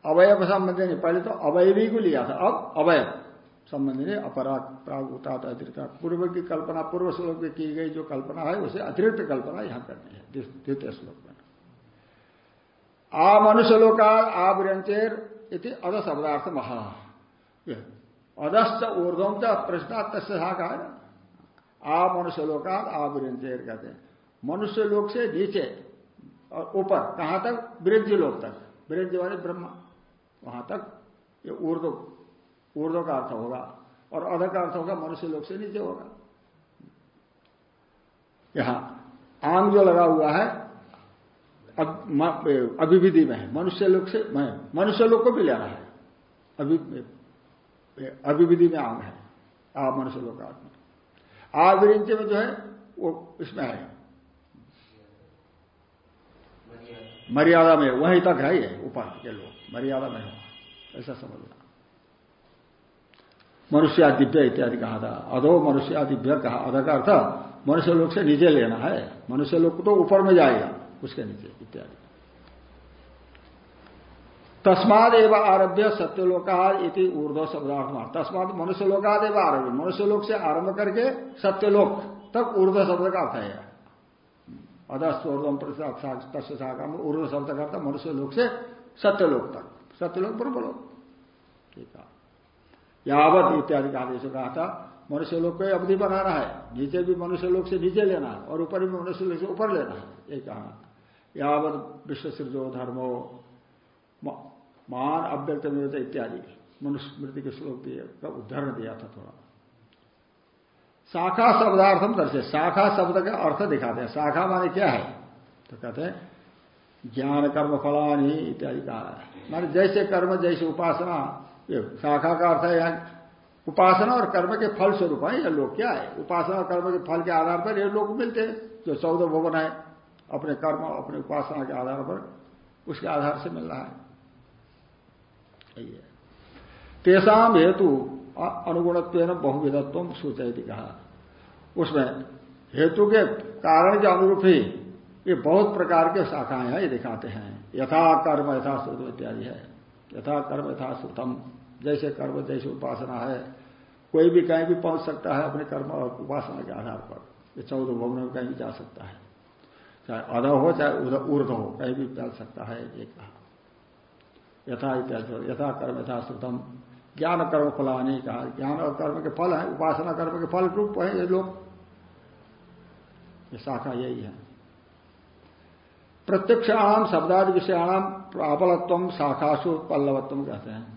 अवयव संबंधी नहीं, पहले तो अवयवी को लिया था। अब अवयव। संबंधी ने अपराध प्राग उतात अतिरिक्त पूर्व की कल्पना, पूर्व श्लोक में की गई जो कल्पना है, उसे अतिरिक्त कल्पना यहाँ करनी है द्वितीय श्लोक में। आ मनुष्य लोका आबरंचेर इति अध शब्दार्थ महा अधश्च ऊर्धम च प्रश्नात् तस्य है आ मनुष्य लोका आबरंचेर कहते हैं। मनुष्य लोक से नीचे और ऊपर, कहाँ तक? वृद्ध लोक तक। वृद्ध वाले ब्रह्मा, वहाँ तक ये ऊर्ध ऊर्ध का अर्थ होगा और अध का अर्थ होगा मनुष्य लोक से नीचे होगा। यहाँ आम जो लगा हुआ है अभिविधि में है। मनुष्य लोग से, मैं, मनुष्य लोग को भी लेना है। अभिविधि में आम है, आ मनुष्य लोग का आविरिंच में जो है, वो इसमें है। मर्यादा में, वहीं तक है ये ऊपर के लोग। मर्यादा में हो। ऐसा समझना। मनुष्यादिव्य इत्यादि कहा था। अधो मनुष्यादिव्य कहा। अध का अर्थ, मनुष्य लोग से नीचे लेना है। मनुष्य लोग तो ऊपर में जाएगा, उसके नीचे, इत्यादि। तस्माद एवं आरभ्य सत्यलोकाद इति ऊर्ध्व शब्दार्थ तस्माद मनुष्य लोकाद एवं आरभ्य। मनुष्य लोक से आरंभ करके सत्यलोक तक ऊर्ध्व शब्द का अर्थ है। अधस्वर्धम में ऊर्ध्व शब्द का अर्थ मनुष्य लोक से सत्यलोक तक। सत्यलोक पर बोलो। ठीक है। यावत इत्यादि का आदेश कहा था। मनुष्य लोग को अवधि बनाना है। नीचे भी मनुष्य लोग से नीचे लेना है और ऊपर भी मनुष्य लोग से ऊपर लेना है। ये कहा। यावत विश्व सृजो धर्मो महान अव्यक्त इत्यादि। मनुष्य स्मृति के श्लोक का उदाहरण दिया था थोड़ा। शाखा शब्दार्थम दर्शे। शाखा शब्द का अर्थ दिखाते हैं। शाखा माने क्या है? तो कहते हैं, ज्ञान कर्म फलानी इत्यादि कहा। है माने जैसे कर्म, जैसे उपासना ये शाखा का अर्थ है यहाँ। उपासना और कर्म के फल स्वरूप है ये लोग। क्या है? उपासना और कर्म के फल के आधार पर ये लोग मिलते हैं, जो चौदह भवन है, अपने कर्म अपने उपासना के आधार पर उसके आधार से मिल रहा है। तेसाम हेतु अनुगुणत्व बहुविधत्व सूचयती कहा। उसमें हेतु के कारण के अनुरूप ही ये बहुत प्रकार के शाखाएँ हैं, ये दिखाते हैं। यथा कर्म यथा इत्यादि है। यथा कर्म यथा श्रुतम जैसे कर्म, जैसे उपासना है, कोई भी कहीं भी पहुँच सकता है अपने कर्म और उपासना के आधार पर। ये चौदह भवन में कहीं भी जा सकता है। चाहे अध हो, चाहे ऊर्ध हो, कहीं भी चल सकता है, ये कहा। यथा इत्यादि यथा कर्म, यथा श्रुतम ज्ञान कर्म फलानी कहा। ज्ञान और कर्म के फल है, उपासना कर्म के फल रूप है ये लोग। ये शाखा यही है। प्रत्यक्षाणाम शब्दादि विषयाणाम प्राबलत्व, शाखासु पल्लवत्व कहते हैं।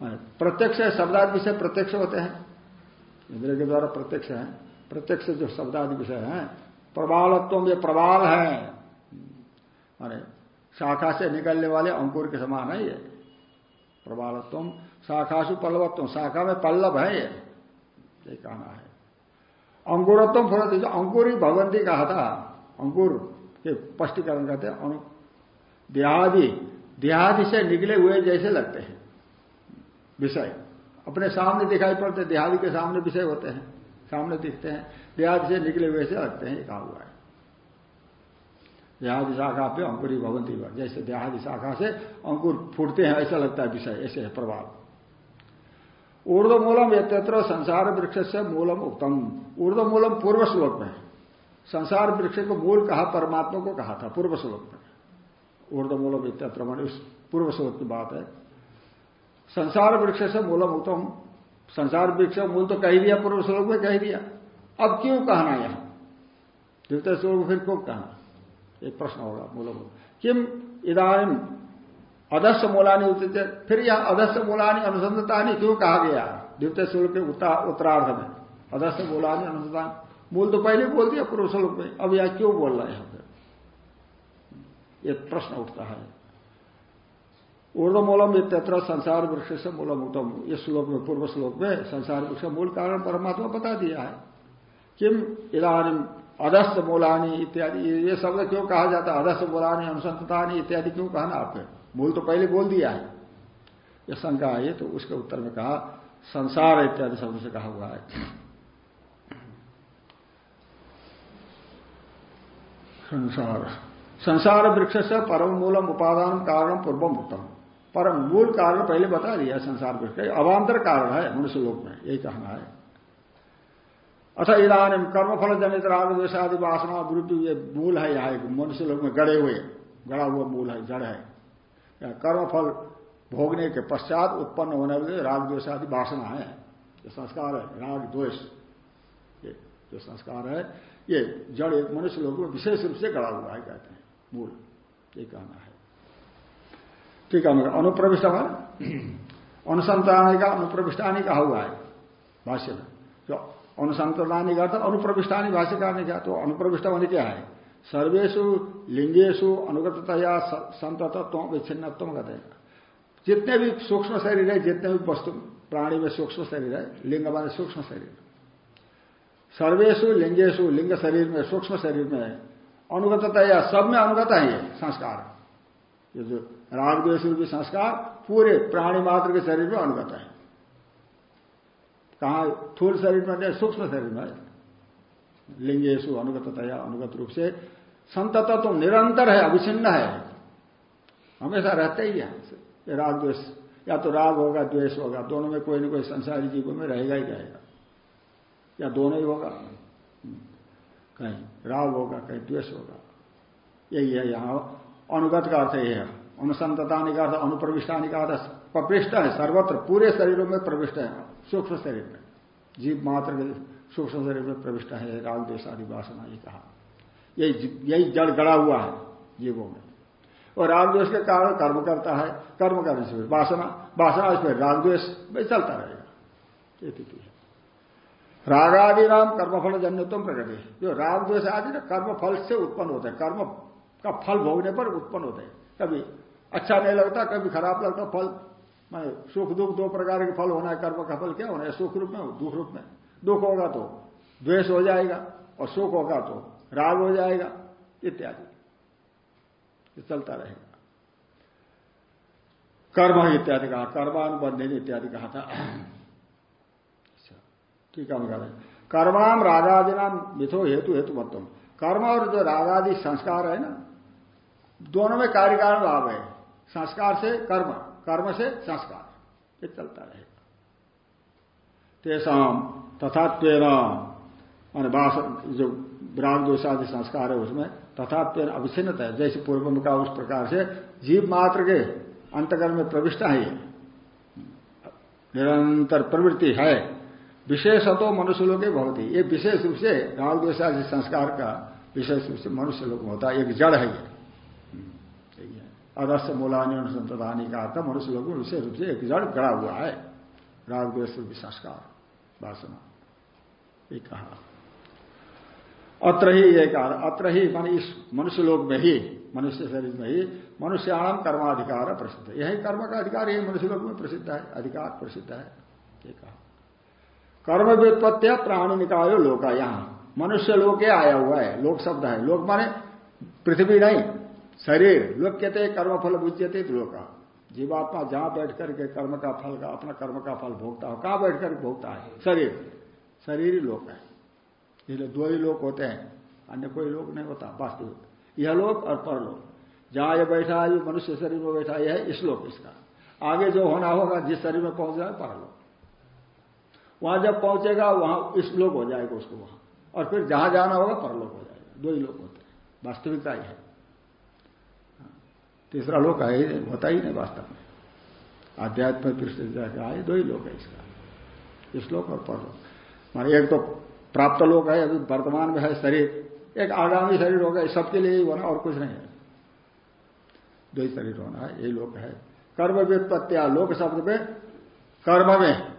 प्रत्यक्ष शब्दादि विषय प्रत्यक्ष होते हैं। इंद्र के द्वारा प्रत्यक्ष है। प्रत्यक्ष जो शब्दादि विषय है प्रबालत्व ये प्रबाल है। माने शाखा से निकलने वाले अंकुर के समान है ये। प्रबालत्व शाखासु पल्लवत्व शाखा में पल्लव है ये। ये कहना है। अंकुरत्व फल जो अंकुर ही भगवंती कहा था, अंकुर के स्पष्टीकरण कहते हैं देहादि देहादि से निकले हुए जैसे लगते हैं। विषय। अपने सामने दिखाई पड़ते, देहादि के सामने विषय होते हैं, सामने दिखते हैं, देहादि से निकले हुए से लगते हैं कहा हुआ है। देहादि शाखा पे अंकुरी भवंती जैसे देहादि शाखा से अंकुर फूटते हैं, ऐसा लगता है विषय, ऐसे है प्रभाव। ऊर्ध मूलम यत्र संसार वृक्ष से मूलम उत्तम ऊर्ध मूलम पूर्व श्लोक में। संसार वृक्ष को मूल कहा, परमात्मा को कहा था, पूर्व श्लोक में। ऊर्ध मूलम मन पूर्व श्लोक की बात है। संसार वृक्ष से मूलम उत्तम। संसार वृक्ष मूल तो कह दिया, पूर्व श्लोक में कह दिया। अब क्यों कहना यहाँ? द्वितीय श्लोक फिर क्यों कहना? एक प्रश्न होगा, मूलम किम? इधानी अदस्य मूलानी उचित फिर यह अदस्य मूलानी अनुसंधतानी क्यों कहा गया? द्वितीय श्लोक के उत्तरार्ध में। अदस्य मूलानी अनुसंधान। मूल तो पहले बोल दिया पूर्व श्लोक में। अब यह क्यों बोल रहा है पर यह प्रश्न उठता है। ऊर्धमूलम इत्यत्र संसार वृक्ष से मूलम उत्तम इस श्लोक में, पूर्व श्लोक में संसार वृक्ष मूल कारण परमात्मा बता दिया है। किम? इधानी अदस्त मूलानी इत्यादि। ये शब्द क्यों कहा जाता है? अदस्त मूलानी अनुसंतानी इत्यादि क्यों कहना आपने मूल तो पहले बोल दिया है। यह शंका आई तो उसके उत्तर में कहा, संसार इत्यादि शब्द से कहा हुआ है। संसार। संसार वृक्ष से परम मूलम उपादान कारण पूर्वम उत्तम परम मूल कारण पहले बता दिया संसार वृक्ष अवान्तर कारण है मनुष्य लोक में, यही कहना है। अथा इधानी कर्मफल जनित राग द्वेशादि वासना वृद्धि ये मूल है यहाँ मनुष्य लोग में गड़े हुए, गड़ा हुआ मूल है, जड़ है। कर्मफल भोगने के पश्चात उत्पन्न होने वाले राग द्वेष वासना है। ये संस्कार है, राग द्वेष। जो संस्कार है, ये जड़ एक मनुष्य लोगों में विशेष रूप से गड़ा हुआ है, कहते हैं। मूल ये कहना है। ठीक है अनुप्रविष्ट अनुसंतानी का अनुप्रविष्टानी कहा हुआ है, भाष्य में। जो अनुसंतानी का था अनुप्रविष्टानी भाष्यकार ने क्या तो अनुप्रविष्ट होने क्या है? सर्वेशु लिंगेशु अनुगतया संतत्व विच्छिन्नत्व कहते हैं जितने भी सूक्ष्म शरीर है, जितने भी वस्तु, प्राणी में सूक्ष्म शरीर है, लिंग माने सूक्ष्म शरीर। सर्वेशु लिंगेशु लिंग शरीर में, सूक्ष्म शरीर में अनुगतया सब में अनुगत है संस्कार। ये जो राग द्वेश रूपी संस्कार पूरे प्राणी मात्र के शरीर में अनुगत है। कहा थूल शरीर में सूक्ष्म शरीर में? लिंगेशु अनुगतया अनुगत रूप से। संतत तो निरंतर है अविच्छिन्न है। हमेशा रहते ही है। राग द्वेष, या तो राग होगा, द्वेष होगा, दोनों में कोई ना कोई संसारी जीवों में रहेगा ही रहेगा। या दोनों ही होगा? कहीं राग होगा, कहीं द्वेष होगा। यही है यहाँ अनुगत का अर्थ यही है। अनुसंतता का अर्थ, अनुप्रविष्टानी का अर्थ, प्रविष्ट है, सर्वत्र, पूरे शरीरों में प्रविष्ट है, सूक्ष्म शरीर में। जीव मात्र के सूक्ष्म शरीर में प्रविष्ट है राग देश आदि वासना ये कहा। यही यही जड़ गड़ा हुआ है जीवों में। और राग द्वेष के कारण कर्म करता है, कर्म करने से वासना वासना इसमें पर राग द्वेष में चलता रहेगा। ये स्थिति है। रागादि नाम कर्मफल जन्य तुम प्रकट। है जो राग द्वेष आदि ना कर्म फल से उत्पन्न होता है, कर्म का फल भोगने पर उत्पन्न होते हैं। कभी अच्छा नहीं लगता कभी खराब लगता फल। मैं सुख दुख दो प्रकार के फल होना है कर्म का फल क्या होना है? सुख रूप में दुख रूप में। दुख होगा तो द्वेष हो जाएगा और सुख होगा तो राग हो जाएगा इत्यादि। चलता रहेगा। कर्म इत्यादि कहा कर्मानुबंधित इत्यादि कहा था। अच्छा, ठीक है हम कर्माम रागादि नाम मिथो हेतु हेतु मतम कर्म और जो रागादि संस्कार है ना दोनों में कार्यकारण भाव है। संस्कार से कर्म कर्म से संस्कार। ये चलता रहेगा तेसाम तथा जो विराग दोषादि संस्कार है उसमें तथा अविच्छिन्नता है। जैसे पूर्व में कहा उस प्रकार से जीव मात्र के अंतकरण में प्रविष्ट है। निरंतर प्रवृत्ति है। विशेष तो मनुष्य लोग बहुत ही ये विशेष रूप से राग दोषादि संस्कार का विशेष रूप से मनुष्य लोग होता है। एक जड़ है ये। अदस्य मूलानी अनुसंतदानी का अर्थ मनुष्य लोग विशेष रूप से एक जड़ गड़ा हुआ है। राग द्वेष संस्कार वासना ये कहा। अत्र ही ये कहा, अत्र ही इस मनुष्य लोग में ही, मनुष्य शरीर में ही मनुष्याणाम कर्माधिकार प्रसिद्ध है। यही कर्म का अधिकार यही मनुष्य लोग में प्रसिद्ध है, अधिकार प्रसिद्ध है। ये कहा। कर्म व्युत्पत्तिया प्राणी निकायो लोका यहाँ। मनुष्य लोग आया हुआ है, लोक शब्द है। लोक माने पृथ्वी नहीं शरीर हैं कर्म फल बुझते लोग जीवात्मा जहाँ बैठ करके कर्म का फल का, अपना कर्म का फल भोगता हो, कहाँ बैठ कर भोगता है? शरीर। शरीर ही लोक है। इसलिए दो ही लोग होते हैं, अन्य कोई लोग नहीं होता, वास्तविक। यह लोक और परलोक। जहाँ यह बैठा है मनुष्य शरीर में बैठा यह है इस लोक इसका। आगे जो होना होगा, जिस शरीर में पहुँच जाए, परलोक। वहाँ जब पहुंचेगा, वहाँ इस लोक हो जाएगा उसको वहाँ। और फिर जहाँ जाना होगा, परलोक हो जाएगा। दो ही लोग होते हैं। वास्तविकता ही है। तीसरा लोक है होता ही नहीं वास्तव में। आध्यात्मिक दृष्टि से आए, दो ही लोग है इसका। इस लोक और परलोक माने एक तो प्राप्त लोक है, अभी वर्तमान में है शरीर। एक आगामी शरीर होगा सबके लिए ही होना और कुछ नहीं है। दो ही शरीर होना है यही लोक है। कर्म व्युत्पत्तिया लोक शब्द में, कर्म में।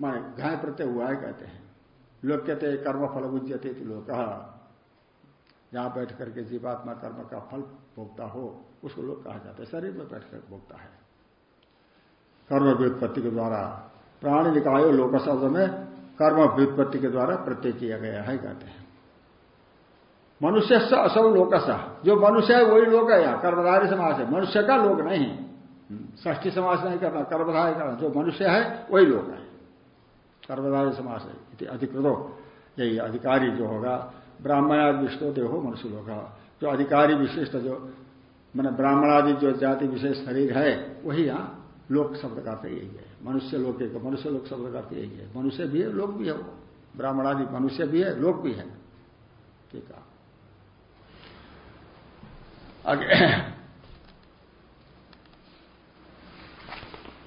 माने घाय प्रत्यय हुआ है कहते हैं। लोग कहते हैं कर्म फल बुझते लोग जहाँ बैठ करके जीवात्मा कर्म का फल भोगता हो उसको लोग कहा जाता है। शरीर में बैठकर भोगता है। कर्म व्युत्पत्ति के द्वारा प्राणी निकायो लोक में कर्म व्युत्पत्ति के द्वारा प्रत्यय किया गया है, कहते हैं। मनुष्य से असौ लोकस जो मनुष्य है, वही लोक है यहाँ। कर्मधारी समाज है। मनुष्य का लोक नहीं। ष्ठी समाज नहीं करना। कर्मधारी करना जो मनुष्य है, वही लोक है। कर्मधारी समाज है। अधिकृतो। यही अधिकारी जो होगा ब्राह्मण विष्णु देहो मनुष्य लोग जो अधिकारी विशिष्ट, जो मैंने ब्राह्मणादि जो जाति विशेष शरीर है, वही यहाँ लोक शब्द का यही है। मनुष्य लोक एक मनुष्य लोक शब्द का यही है। मनुष्य भी है, लोक भी है वो। ब्राह्मणादि मनुष्य भी है, लोक भी है। ठीक है। आगे।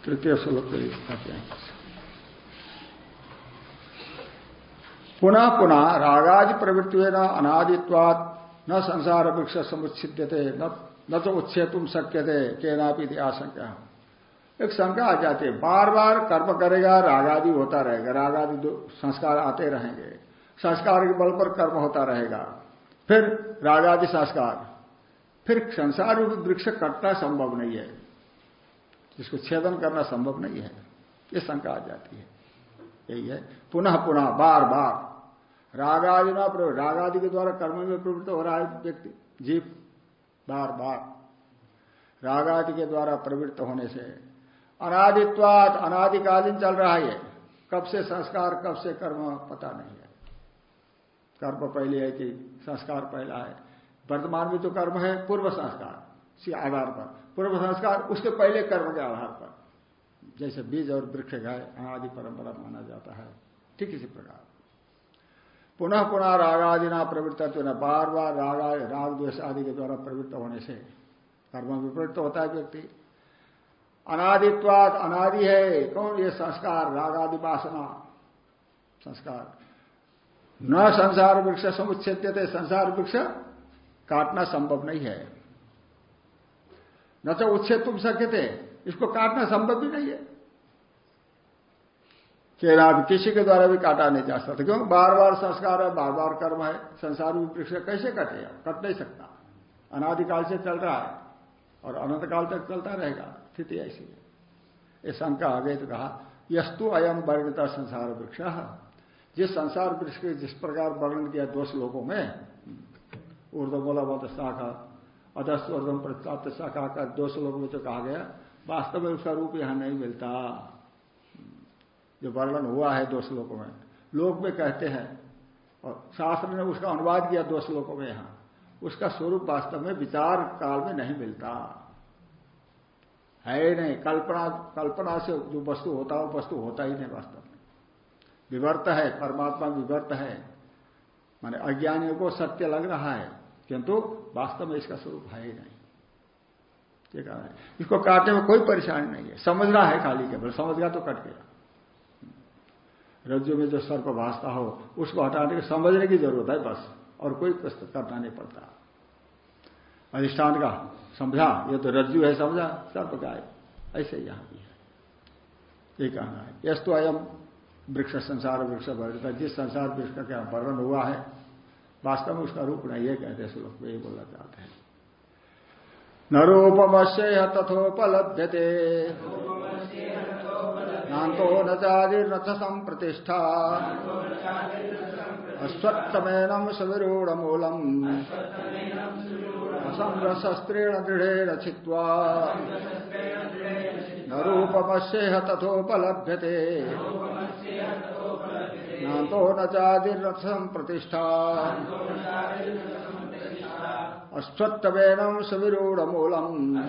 तृतीय श्लोक कहते हैं। पुनः पुनः रागादि प्रवृत्ति न न संसार वृक्ष समुच्छिद्यते, न तो उच्छेद शक्य थे के भी आशंका। एक शंका आ जाती है बार बार कर्म करेगा, रागादि होता रहेगा, रागादि संस्कार आते रहेंगे। संस्कार के बल पर कर्म होता रहेगा। फिर रागादि संस्कार। फिर संसार रूप वृक्ष कटना संभव नहीं है। जिसको छेदन करना संभव नहीं है। ये शंका आ जाती है। यही है। पुनः पुनः बार बार रागादि ना प्रवृत्त रागादि के द्वारा कर्म में प्रवृत्त हो रहा है व्यक्ति, जीव। बार बार रागादि के द्वारा प्रवृत्त होने से। अनादित्वात अनादिकालीन चल रहा है कब से संस्कार, कब से कर्म, पता नहीं है। कर्म पहले है कि संस्कार पहला है। वर्तमान में जो कर्म है, पूर्व संस्कार सी आधार पर। पूर्व संस्कार, उसके पहले कर्म के आधार पर। जैसे बीज और वृक्ष गाय, अनादि परंपरा माना जाता है। ठीक इसी प्रकार। पुनः पुनः रागादि ना प्रवृत्त न बार बार रागा, राग द्वेष आदि के द्वारा प्रवृत्त होने से कर्म विप्रवृत्त होता है व्यक्ति। अनादित्वाद अनादि है, कौन ये संस्कार? रागादि वासना। संस्कार। न संसार वृक्ष समुच्छेद थे संसार वृक्ष काटना संभव नहीं है। न तो उच्छेद तुम सके थे इसको काटना संभव भी नहीं है। केरा किसी के द्वारा भी काटा नहीं जा सकता। क्यों? बार बार संस्कार है बार बार कर्म है, संसार में वृक्ष कैसे कटे कट नहीं सकता। अनादिकाल से चल रहा है और अनंत काल तक चलता रहेगा। स्थिति ऐसी है। ये शंका आ गई तो कहा, यस्तु अयम वर्णिता संसार वृक्ष। जिस संसार वृक्ष के जिस प्रकार वर्णन किया दो श्लोकों में बोला बहुत शाखा अदस्त ऊर्धम प्राप्त शाखा का दो श्लोकों में जो कहा गया, वास्तव में उसका रूप यहाँ नहीं मिलता। जो वर्णन हुआ है दो श्लोकों में। लोक में कहते हैं, और शास्त्र ने उसका अनुवाद किया दो श्लोकों में यहाँ। उसका स्वरूप वास्तव में विचार काल में नहीं मिलता। है नहीं, कल्पना कल्पना से जो वस्तु होता है वस्तु होता ही नहीं वास्तव में। विवर्त है, परमात्मा विवर्त है। माने अज्ञानियों को सत्य लग रहा है, किंतु वास्तव में इसका स्वरूप है ही नहीं। ये है। इसको काटने में कोई परेशानी नहीं है। समझना है खाली केवल, समझ गया तो कट गया। रज्जु में जो सर्प भाषता हो, उसको हटाने के समझने की ज़रूरत है बस, और कोई करना नहीं पड़ता। अधिष्ठान का, समझा, ये तो रज्जु है, समझा, सर्प का है। ऐसे यहाँ भी है। ये कहना है यश तो अयम वृक्ष संसार, वृक्ष वर्णित जिस संसार वृक्ष का क्या वर्णन हुआ है, वास्तव में उसका रूप नहीं है, कहते श्लोक में ये बोलना चाहते हैं। न रूपमश्य तथोपलभ्यते। नान्तो न चादिर्न च संप्रतिष्ठा अश्वत्थमेनम सविरूढ़मूलम। असंग्रशस्त्रेण दृढ़ेण छित्वा। न रूपमस्येह तथोपलभ्यते। नान्तो न चादिर्न संप्रतिष्ठा अश्वत्थमेनम सविरूढ़मूलम।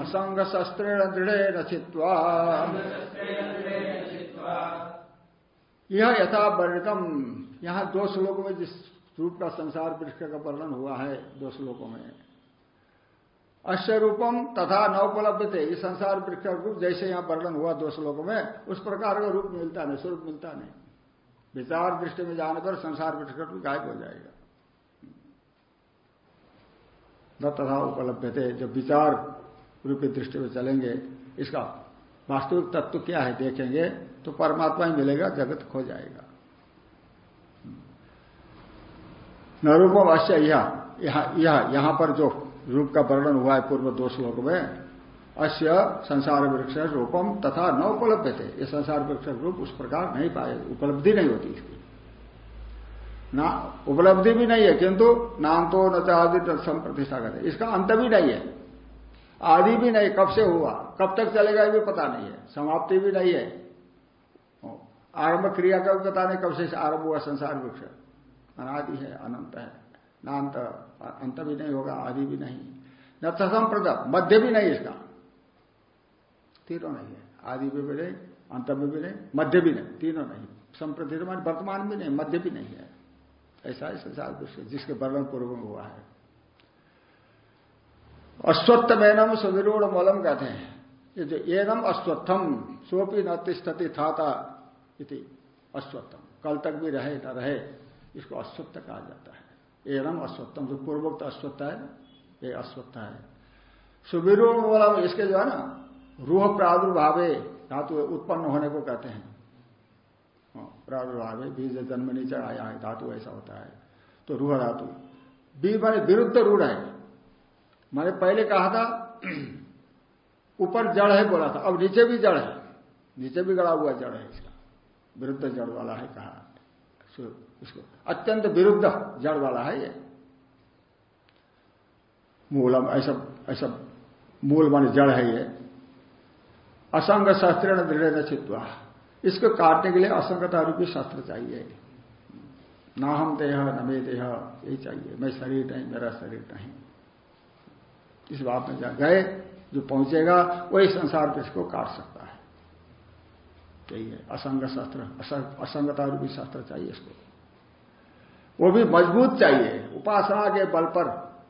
असंग शस्त्रेण दृढ़ छित्वा यह यथा वर्णितम यहाँ दो श्लोकों में जिस रूप का संसार वृक्ष का वर्णन हुआ है, दो श्लोकों में। अश्य रूपम तथा न उपलब्ध थे इस संसार वृक्ष का रूप जैसे यहाँ वर्णन हुआ दो श्लोकों में, उस प्रकार का रूप मिलता नहीं, स्वरूप मिलता नहीं। विचार दृष्टि में जाने पर संसार वृक्ष का रूप गायब हो जाएगा। न तथा उपलब्ध थे जब विचार रूपी दृष्टि में चलेंगे, इसका वास्तविक तत्व क्या है देखेंगे तो परमात्मा ही मिलेगा, जगत खो जाएगा। न रूपम अश्य यह, यहाँ पर जो रूप का वर्णन हुआ है पूर्व दो श्लोक में अश्य संसार वृक्ष रूपम तथा न उपलब्ध थे ये संसार वृक्ष रूप उस प्रकार नहीं पाए, उपलब्धि नहीं होती इसकी। ना, उपलब्धि भी नहीं है, किंतु नाम तो न चादी संप्रतिष्ठा करते। इसका अंत भी नहीं है। आदि भी नहीं, कब से हुआ? कब तक चलेगा ये भी पता नहीं है। समाप्ति भी नहीं है। आरंभ क्रिया का भी पता नहीं कब से आरंभ हुआ संसार वृक्ष। अनादि है, अनंत है। नान्त अंत अंत भी नहीं होगा, आदि भी नहीं। न तसंप्रद मध्य भी नहीं इसका। तीनों नहीं है। आदि भी नहीं अंत भी नहीं, मध्य भी नहीं, तीनों नहीं। संप्रति वर्तमान भी नहीं, मध्य भी नहीं है। ऐसा है संसार वृक्ष, जिसके वर्णन पूर्व में हुआ है। अश्वत्थ मैनम सुविरूढ़ मलम कहते हैं। ये जो एनम अश्वत्थम सोपी न तिष्ठती था इति अश्वत्थम कल तक भी रहे न रहे इसको अश्वत्थ कहा जाता है। एनम अश्वत्थम जो पूर्वोक्त अश्वत्थ है ये अश्वत्थ है। सुविरूढ़ मलम इसके जो है ना रूह प्रादुर्भावे धातु उत्पन्न होने को कहते हैं। हाँ, प्रादुर्भावे बीज जन्म नीचे आया है धातु ऐसा होता है। तो रूह धातु। बी माने विरुद्ध रूढ़ है। मैंने पहले कहा था, (clears throat) ऊपर जड़ है बोला था, अब नीचे भी जड़ है। नीचे भी गड़ा हुआ जड़ है इसका। विरुद्ध जड़ वाला है कहा। इसको अत्यंत विरुद्ध जड़ वाला है ये। मूलम, ऐसा ऐसा मूल मान जड़ है ये। असंग शास्त्र दृढ़ न इसको काटने के लिए असंगता रूपी शास्त्र चाहिए। ना हम देह न मे देह, यही चाहिए। मैं शरीर नहीं, मेरा शरीर नहीं। इस बात में जा गए, जो पहुंचेगा, वही संसार वृक्ष को काट सकता है। यही है। असंग शस्त्र असंगता रूपी शस्त्र चाहिए इसको। वो भी मज़बूत चाहिए। उपासना के बल पर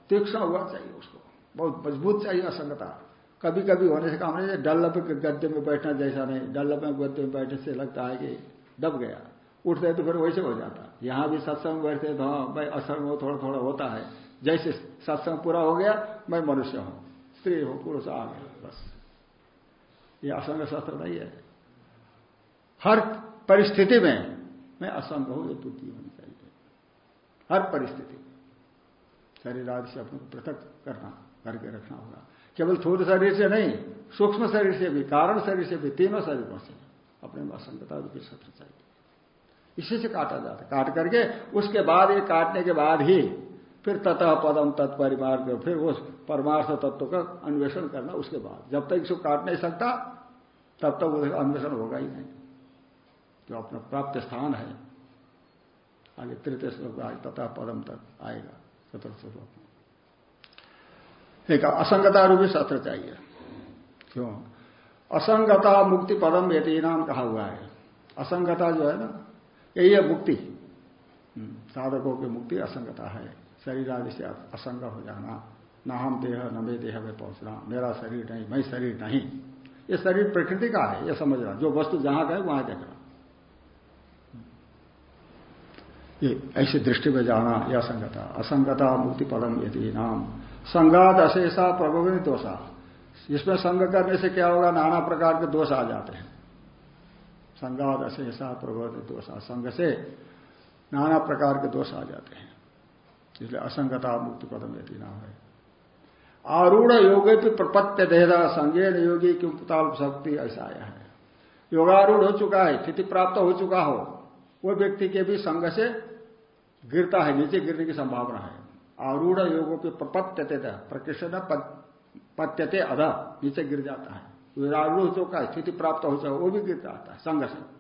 तीक्ष्ण हुआ चाहिए उसको। बहुत मज़बूत चाहिए असंगता। कभी कभी होने से काम नहीं डल्लभ के गद्दे में बैठना जैसा नहीं। डल्लभ में गद्दे में बैठने से लगता है कि दब गया। उठते तो फिर वैसे हो जाता। यहाँ भी सत्संग बैठते तो हाँ भाई असंग थोड़ा थोड़ा होता है। जैसे सत्संग पूरा हो गया, मैं मनुष्य हूँ। स्त्री हो, पुरुष आ गया, बस। ये असंग शास्त्र नहीं है। हर परिस्थिति में मैं असंग हूँ, ये बुद्धि होनी चाहिए। हर परिस्थिति शरीर आदि से अपने पृथक करना, करके रखना होगा। केवल थोड़े शरीर से नहीं, सूक्ष्म शरीर से भी, कारण शरीर से भी, तीनों शरीरों से अपने में असंगता रूपी शस्त्र चाहिए। इसी से काटा जाता है। काट करके उसके बाद, ये काटने के बाद ही फिर ततः पदम तत्परिमार फिर उस परमार्थ तत्व का अन्वेषण करना उसके बाद। जब तक इसको काट नहीं सकता तब तक उसका अन्वेषण होगा ही नहीं। जो अपना प्राप्त स्थान है आगे तृतीय श्लोक आज तथा पदम तक आएगा चतुर्थ श्लोक एक असंगता रूपी सत्र चाहिए। क्यों? असंगता मुक्ति पदम यति नाम कहा हुआ है। असंगता जो है ना यही है मुक्ति। हम्म, साधकों की मुक्ति असंगता है। शरीर आदि से असंग हो जाना। न हम देह न मे देह में पहुँचना। मेरा शरीर नहीं, मैं शरीर नहीं। ये शरीर प्रकृति का है, ये समझना। जो वस्तु जहाँ गए वहाँ देखना ये ऐसी दृष्टि में जाना यह असंगता। असंगता मुक्ति पदम यदि नाम। संगात अशेषा प्रभवित दोषा। इसमें संग करने से क्या होगा? नाना प्रकार के दोष आ जाते हैं। संगात अशेषा प्रभवित दोषा। संग से नाना प्रकार के दोष आ जाते हैं। इसलिए असंगता मुक्ति पदम यदि नाम है। आरूढ़ योगे भी प्रपत्य देदा संज्ञेन योगी क्यों पुताल शक्ति ऐसा आया है। योगारूढ़ हो चुका है, स्थिति प्राप्त हो चुका हो, वो व्यक्ति के भी संग से गिरता है, नीचे गिरने की संभावना है। आरूढ़ योगों पे प्रपत्यते प्रकृष्ण पत्यते अध, नीचे गिर जाता है। विरारूढ़ चुका है, स्थिति प्राप्त हो चुका वो भी गिर जाता है संघ से।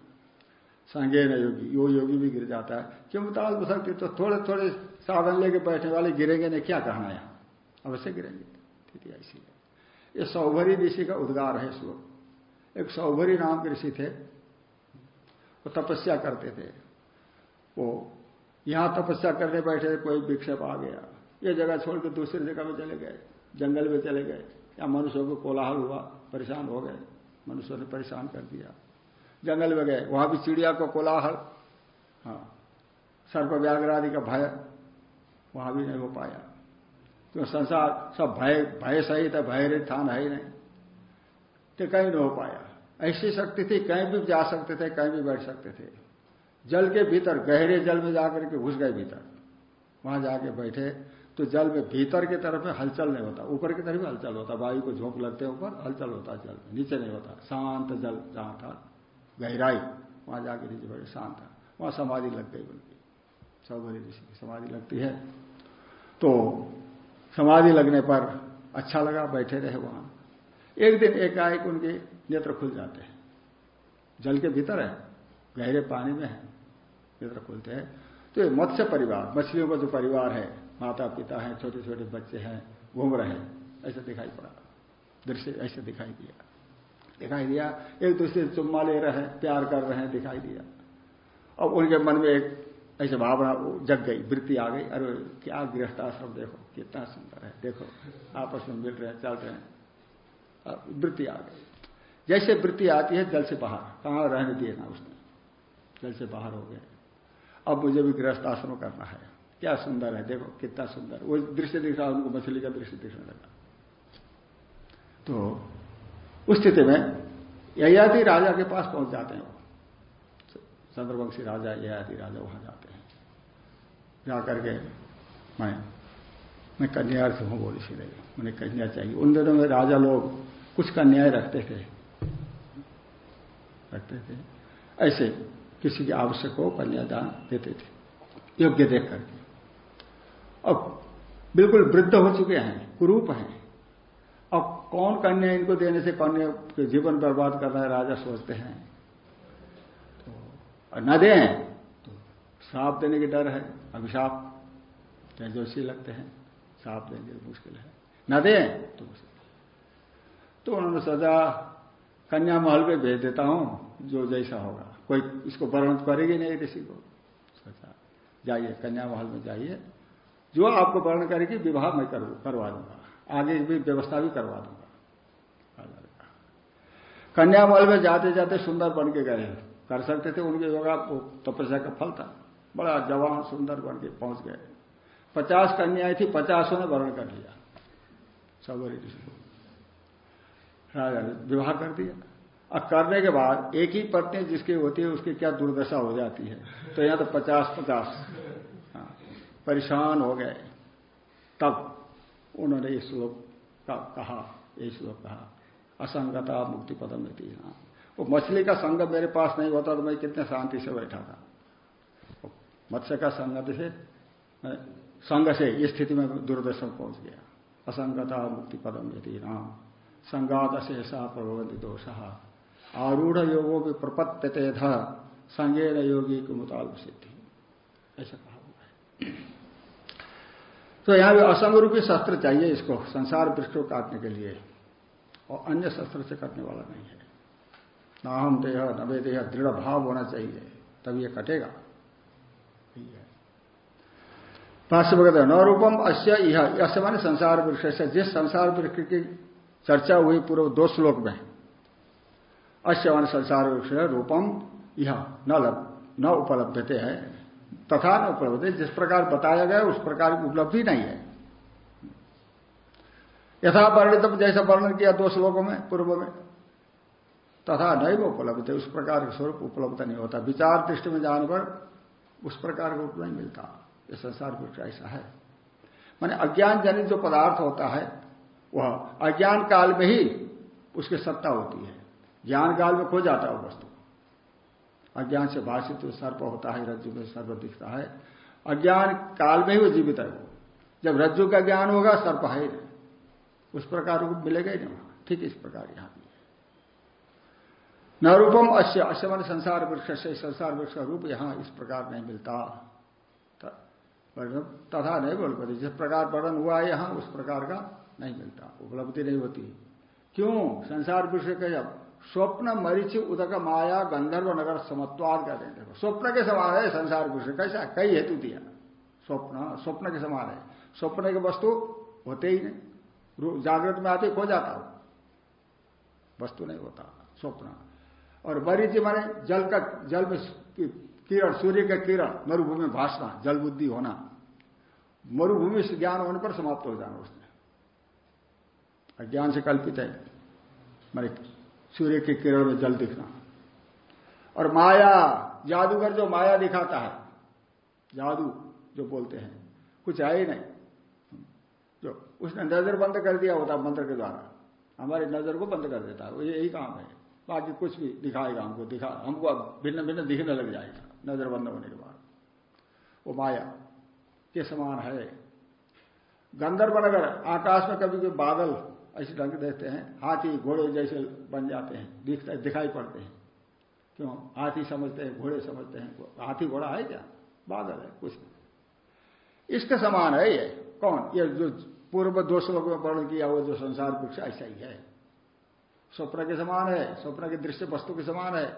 संज्ञे न योगी यो योगी भी गिर जाता है। क्यों ताल सकती तो थोड़े थोड़े साधन लेके बैठने वाले गिरेंगे, नहीं, क्या कहना यहाँ अवश्य गिरेंगे। स्थिति ऐसी है। ये सौभरी ऋषि का उद्गार है श्लोक एक सौभरी नाम के ऋषि थे। वो तपस्या करते थे। वो यहाँ तपस्या करने बैठे कोई विक्षेप आ गया। ये जगह छोड़कर दूसरी जगह में चले गए। जंगल में चले गए। या मनुष्यों को कोलाहल हुआ, परेशान हो गए। मनुष्यों ने परेशान कर दिया। जंगल में गए। वहाँ भी चिड़िया को कोलाहल हाँ सर्प व्याघ्र आदि का भय, वहाँ भी नहीं हो पाया। क्यों तो संसार सब भय भय सहित है, भय रहित थान है ही नहीं। तो कहीं नहीं हो पाया। ऐसी शक्ति थी, कहीं भी जा सकते थे, कहीं भी बैठ सकते थे। जल के भीतर, गहरे जल में जाकर के घुस गए भीतर। वहाँ जाके बैठे तो जल में भीतर की तरफ़ में हलचल नहीं होता। ऊपर की तरफ़ हलचल होता। वायु को झोंक लगते ऊपर, हलचल होता जल में। नीचे नहीं होता। शांत जल जहाँ था गहराई, वहाँ जाके नीचे बड़े शांत था वहाँ समाधि लग गई उनकी सौभरी ऋषि की समाधि लगती है। तो समाधि लगने पर अच्छा लगा, बैठे रहे वहाँ। एक दिन एकाएक उनके नेत्र खुल जाते हैं। जल के भीतर है, गहरे पानी में है, नेत्र खुलते हैं। तो ये मत्स्य परिवार, मछलियों का जो परिवार है माता पिता है छोटे छोटे बच्चे हैं, घूम रहे हैं, ऐसा दिखाई पड़ा। दृश्य ऐसे दिखाई दिया। दिखाई दिया। एक दूसरे से चुम्मा ले रहे हैं, प्यार कर रहे हैं, दिखाई दिया। अब उनके मन में एक ऐसे भावना जग गई, वृत्ति आ गई। अरे क्या गृहस्थ आश्रम देखो, कितना सुंदर है। देखो, आपस में मिल रहे हैं, चल रहे हैं। वृत्ति आ गई। जैसे वृत्ति आती है, जल से बाहर। कहाँ रहने दिए ना उसने? जल से बाहर हो गए। अब मुझे भी गृहस्थ आश्रम करना है। क्या सुंदर है, देखो, कितना सुंदर। वो दृश्य दिख रहा, उनको मछली का दृश्य दिखने लगा। तो उस स्थिति में ययाति राजा के पास पहुँच जाते हैं वो। चंद्रवंशी राजा, ययाति राजा वहाँ जाते हैं। जाकर के मैं मैं कन्यार्थ हूँ, बोली सी रही उन्हें कन्या चाहिए। उन दिनों में राजा लोग कुछ कन्याएँ रखते थे। रखते थे। ऐसे किसी की आवश्यक हो कन्यादान देते थे। योग्य देख करके। अब बिल्कुल वृद्ध हो चुके हैं, कुरूप हैं। कौन कन्या इनको देने से कन्या के जीवन बर्बाद करना है, राजा सोचते हैं। तो न दें तो श्राप देने की डर है, अभिशाप जोशी लगते हैं, श्राप देंगे मुश्किल है। न दें तो तो उन्होंने सजा, कन्या महल पे भेज देता हूँ, जो जैसा होगा। कोई इसको वर्ण करेगी नहीं किसी को। सोचा जाइए, कन्या महल में जाइए। जो आपको वर्ण करेगी, विवाह मैं करवा दूँगा। आगे भी व्यवस्था भी करवा दूँगा। कन्यामल में जाते जाते सुंदर बन के गए। कर सकते थे उनके योगा तपस्या का फल था। बड़ा जवान सुंदर बन के पहुँच गए। पचास कन्याएँ थी पचासों ने वर्ण कर लिया। सबरी राजा ने विवाह कर दिया। अब करने के बाद एक ही पत्नी जिसकी होती है उसकी क्या दुर्दशा हो जाती है? तो यहाँ तो पचास पचास। हाँ, परेशान हो गए। तब उन्होंने इस श्लोक का कहा ये श्लोक कहा। असंगता मुक्ति पदम थी हाँ। वो मछली का संग मेरे पास नहीं होता तो मैं कितने शांति से बैठा था। मत्स्य का संगत से संग से इस स्थिति में दूरदर्शन पहुँच गया। असंगता मुक्ति पदम यदि नाम संगात अशेषा प्रभवंती दोष। आरूढ़ योगो भी प्रपत्ते ध संगे न योगी के मुताबिक सिद्धि। ऐसा कहा हुआ है। तो यहाँ भी असंग रूपी शस्त्र चाहिए इसको। संसार वृक्ष को काटने के लिए। और अन्य शस्त्र से कटने वाला नहीं है। ना हम देह नवे देह, दृढ़ भाव होना चाहिए, तब ये कटेगा। भाष्य भगत न रूपम अश्य यह अश्य माने संसार वृक्ष से, जिस संसार वृक्ष की चर्चा हुई पूर्व दो श्लोक में अश्य मान संसार वृक्ष रूपम यह न न उपलब्धते है, तथा न उपलब्ध जिस प्रकार बताया गया, उस प्रकार की उपलब्धि नहीं है। यथा वर्णित जैसा वर्णन किया दो श्लोकों में, पूर्व में। तथा नहीं वो उपलब्ध है उस प्रकार का स्वरूप उपलब्ध नहीं होता। विचार दृष्टि में जाने पर उस प्रकार का रूप नहीं मिलता। ये संसार वृक्ष ऐसा है। माने अज्ञान जनित जो पदार्थ होता है, वह अज्ञान काल में ही उसकी सत्ता होती है। ज्ञान काल में खो जाता है वस्तु। अज्ञान से भाषित सर्प होता है, रज्जु में सर्प दिखता है। अज्ञान काल में ही वो जीवित है जब रज्जु का ज्ञान होगा, सर्प है। उस प्रकार रूप मिलेगा ही नहीं वहाँ। ठीक इस प्रकार यहाँ भी। न रूपम अश्य अश्य मन संसार वृक्ष से संसार वृक्ष का रूप यहाँ इस प्रकार नहीं मिलता। तथा नहीं बोल पाते। जिस प्रकार वर्णन हुआ है यहाँ, उस प्रकार का नहीं मिलता। उपलब्धि नहीं होती। क्यों? संसार विषय का जब स्वप्न, मरीच, उदक, माया, गंधर्व, नगर, समत्वाद कहते हैं देखो। स्वप्न के समान है संसार विषय कैसा? कई हेतु दिया। स्वप्न स्वप्न के समान है। स्वप्न के वस्तु होते ही नहीं। जागृत में आते खो जाता हो। वस्तु नहीं होता, स्वप्न। और मरीच माने जल का जल में किरण, सूर्य का किरण, मरुभूमि में भाषना जल बुद्धि होना। मरुभूमि से ज्ञान होने पर समाप्त हो जाना उसने। अज्ञान से कल्पित है। मारे सूर्य के किरण में जल दिखना। और माया, जादूगर जो माया दिखाता है, जादू जो बोलते हैं, कुछ है ही नहीं। जो उसने नज़र बंद कर दिया होता मंत्र के द्वारा। हमारी नज़र को बंद कर देता है। यही काम है। बाकी कुछ भी दिखाएगा हमको, दिखा, हमको अब भिन्न भिन्न दिखने लग जाएगा नज़र बंद होने के बाद। वो माया के समान है। गंधर्व नगर, आकाश में कभी कोई बादल ऐसे ढंग देते हैं, हाथी, घोड़े जैसे बन जाते हैं दिखते दिखाई पड़ते हैं। क्यों? हाथी समझते हैं, घोड़े समझते हैं। हाथी, घोड़ा है क्या? बादल है, कुछ इसके समान है ये। कौन? ये जो पूर्व दो श्लोक में वर्णन किया हुआ जो संसार वृक्ष ऐसा ही है। स्वप्न के समान है, स्वप्न के दृश्य वस्तु के समान है।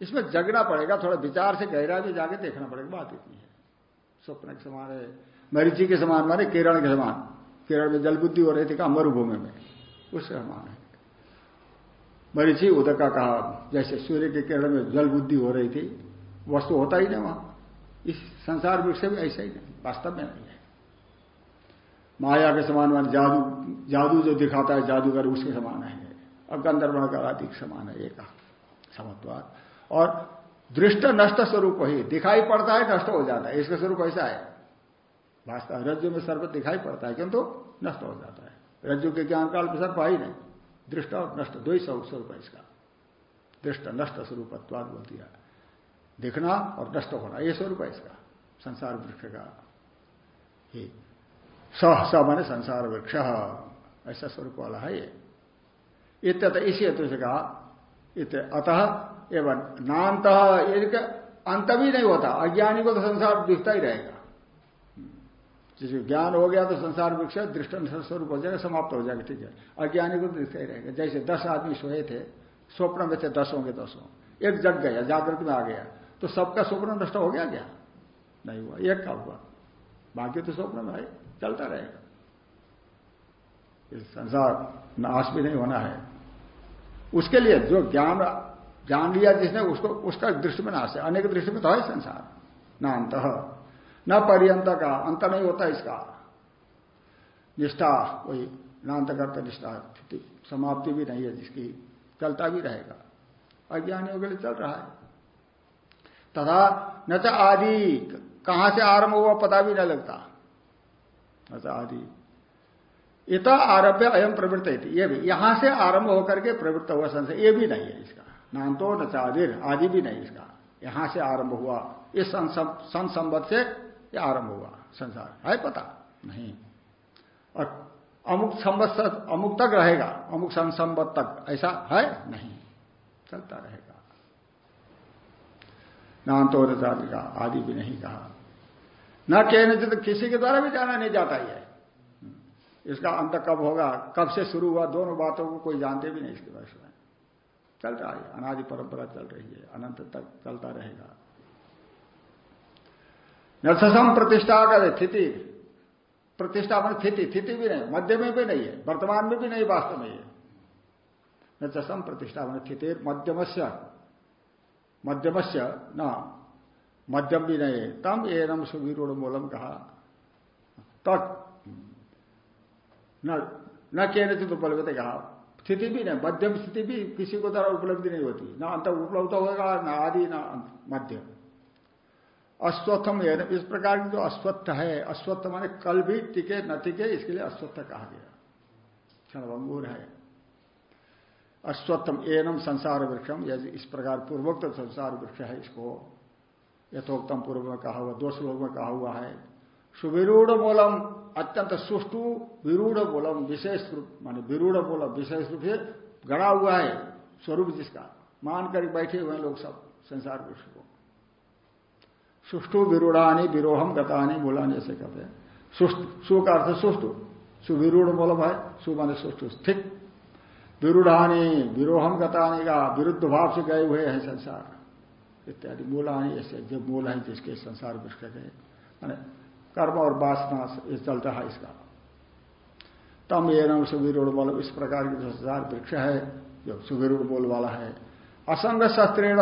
इसमें जगना पड़ेगा, थोड़ा विचार से गहरा भी जाके देखना पड़ेगा, बात इतनी है। स्वप्न के समान है, मरीची के समान, माने किरण के समान। किरण में जल बुद्धि हो रही थी, कहा मरुभूमि में। उससे समान है। मरीची उदक का कहा, जैसे सूर्य के किरण में जल बुद्धि हो रही थी, वस्तु होता ही नहीं वहाँ। इस संसार वृक्ष भी ऐसा ही नहीं, वास्तव में नहीं। माया के समान मान जादू जादू जो दिखाता है जादूगर उसके समान है। गंधर्व का आदि समान है, एक समत्वाद। और दृष्ट नष्ट स्वरूप ही दिखाई पड़ता है, नष्ट हो जाता है। इसका स्वरूप ऐसा है। वास्तव रज्जु में सर्व दिखाई पड़ता है, किंतु नष्ट हो जाता है। रज्जु के ज्ञान काल में सर्प ही नहीं। दृष्ट और नष्ट, दो ही स्वरूप है इसका। दृष्ट, नष्ट स्वरूपत्वाद बोल दिया। दिखना और नष्ट होना यह स्वरूप है इसका। संसार वृक्ष का। ही सह स संसार वृक्ष ऐसा स्वरूप वाला है ये। इत इसी हेतु से कहा, इत अतः एवं नान्त अंत भी नहीं होता, अज्ञानी को तो संसार दिखता ही रहेगा। जिसे ज्ञान हो गया तो संसार वृक्ष दृष्ट स्वरूप हो जाएगा, समाप्त हो जाएगा, ठीक है। अज्ञानी को तो दिखता ही रहेगा। जैसे दस आदमी सोए थे, स्वप्न में थे दस होंगे दसों। एक जग गया, जागृत में आ गया। तो सबका स्वप्न नष्ट हो गया क्या? नहीं हुआ। एक का हुआ। बाकी तो स्वप्न में चलता रहेगा। संसार नाश भी नहीं होना है। उसके लिए जो ज्ञान जान लिया जिसने, उसको, उसका दृष्टि में नाश है। अनेक दृष्टि में तो है संसार। न अंत, न पर्यंत का, अंत नहीं होता इसका। निष्ठा वही नान्त करता निष्ठा समाप्ति भी नहीं है जिसकी, चलता भी रहेगा। अज्ञानियों के लिए चल रहा है। तथा न तो आदि, कहाँ से आरंभ हुआ पता भी नहीं लगता। न तो आदि। इत आरभ्य अयम प्रवृत्त ये भी, यहाँ से आरंभ होकर के प्रवृत्त हुआ संशय। ये भी नहीं है इसका। नाम तो न चादिर, आदि भी नहीं इसका। यहाँ से आरंभ हुआ। इस संसंबत से ये आरंभ हुआ संसार। है पता? नहीं। और अमुक संबत अमुक तक रहेगा। अमुक संसंबत तक। ऐसा है? नहीं। चलता रहेगा। नाम तो जाति का, आदि भी नहीं कहा। न कहने तो किसी के द्वारा भी जाना नहीं जाता ही है इसका अंत कब होगा, कब से शुरू हुआ, दोनों बातों को कोई जानते भी नहीं इसके बारे में। चल रहा है, अनादि परंपरा चल रही है, अनंत तक चलता रहेगा। नसम प्रतिष्ठा का स्थिति, प्रतिष्ठा मान स्थिति स्थिति भी नहीं, मध्य में भी नहीं है, वर्तमान में भी नहीं, वास्तव में न चसम प्रतिष्ठा मान स्थिति, मध्यमस्य मध्यमस्य न मध्यम भी नहीं है तम एनम सुवीरूढ़ मूलम कहा। तक न न कहने तो उपलब्ध कहा। स्थिति भी नहीं, मध्यम स्थिति भी किसी को द्वारा उपलब्धि नहीं होती। ना अंत उपलब्ध होगा, ना आदि, ना मध्य अस्वस्थम इस प्रकार की जो अस्वस्थ है अस्वस्थ माने कल भी टिके न टिके इसके लिए अस्वस्थ कहा गया। क्षणभंगुर है। अस्वस्थम एनम संसार वृक्षम इस प्रकार पूर्वोक्त संसार वृक्ष है इसको। यथोक्तम पूर्व में कहा हुआ दो श्लोक में कहा हुआ है। सुविरूढ़ मूलम अत्यंत सुष्टु विरूढ़ मूलम विशेष रूप, माने विरूढ़ मूलम विशेष रूप से गड़ा हुआ है, स्वरूप जिसका। मान कर बैठे हुए लोग सब, संसार वृक्ष को। सुष्टु विरूढ़ानी, विरोहम गतानी मूलानी ऐसे कहते हैं। सुष्ट सु का अर्थ सुष्टु सुविरूढ़ मूलम है, सु माने सुष्टु स्थित। विरूढ़ानी, विरोहम गतानी का विरुद्ध भाव से गए हुए हैं संसार। इत्यादि मूलानी ऐसे जो मूल है, जिसके संसार वृक्ष गए माने कर्म और वासना ये चलता है इसका। तम ये नाम सुविरूढ़ बोल, इस प्रकार की जो संसार वृक्ष है, जो सुविरूढ़ बोल वाला है, असंग शस्त्रेण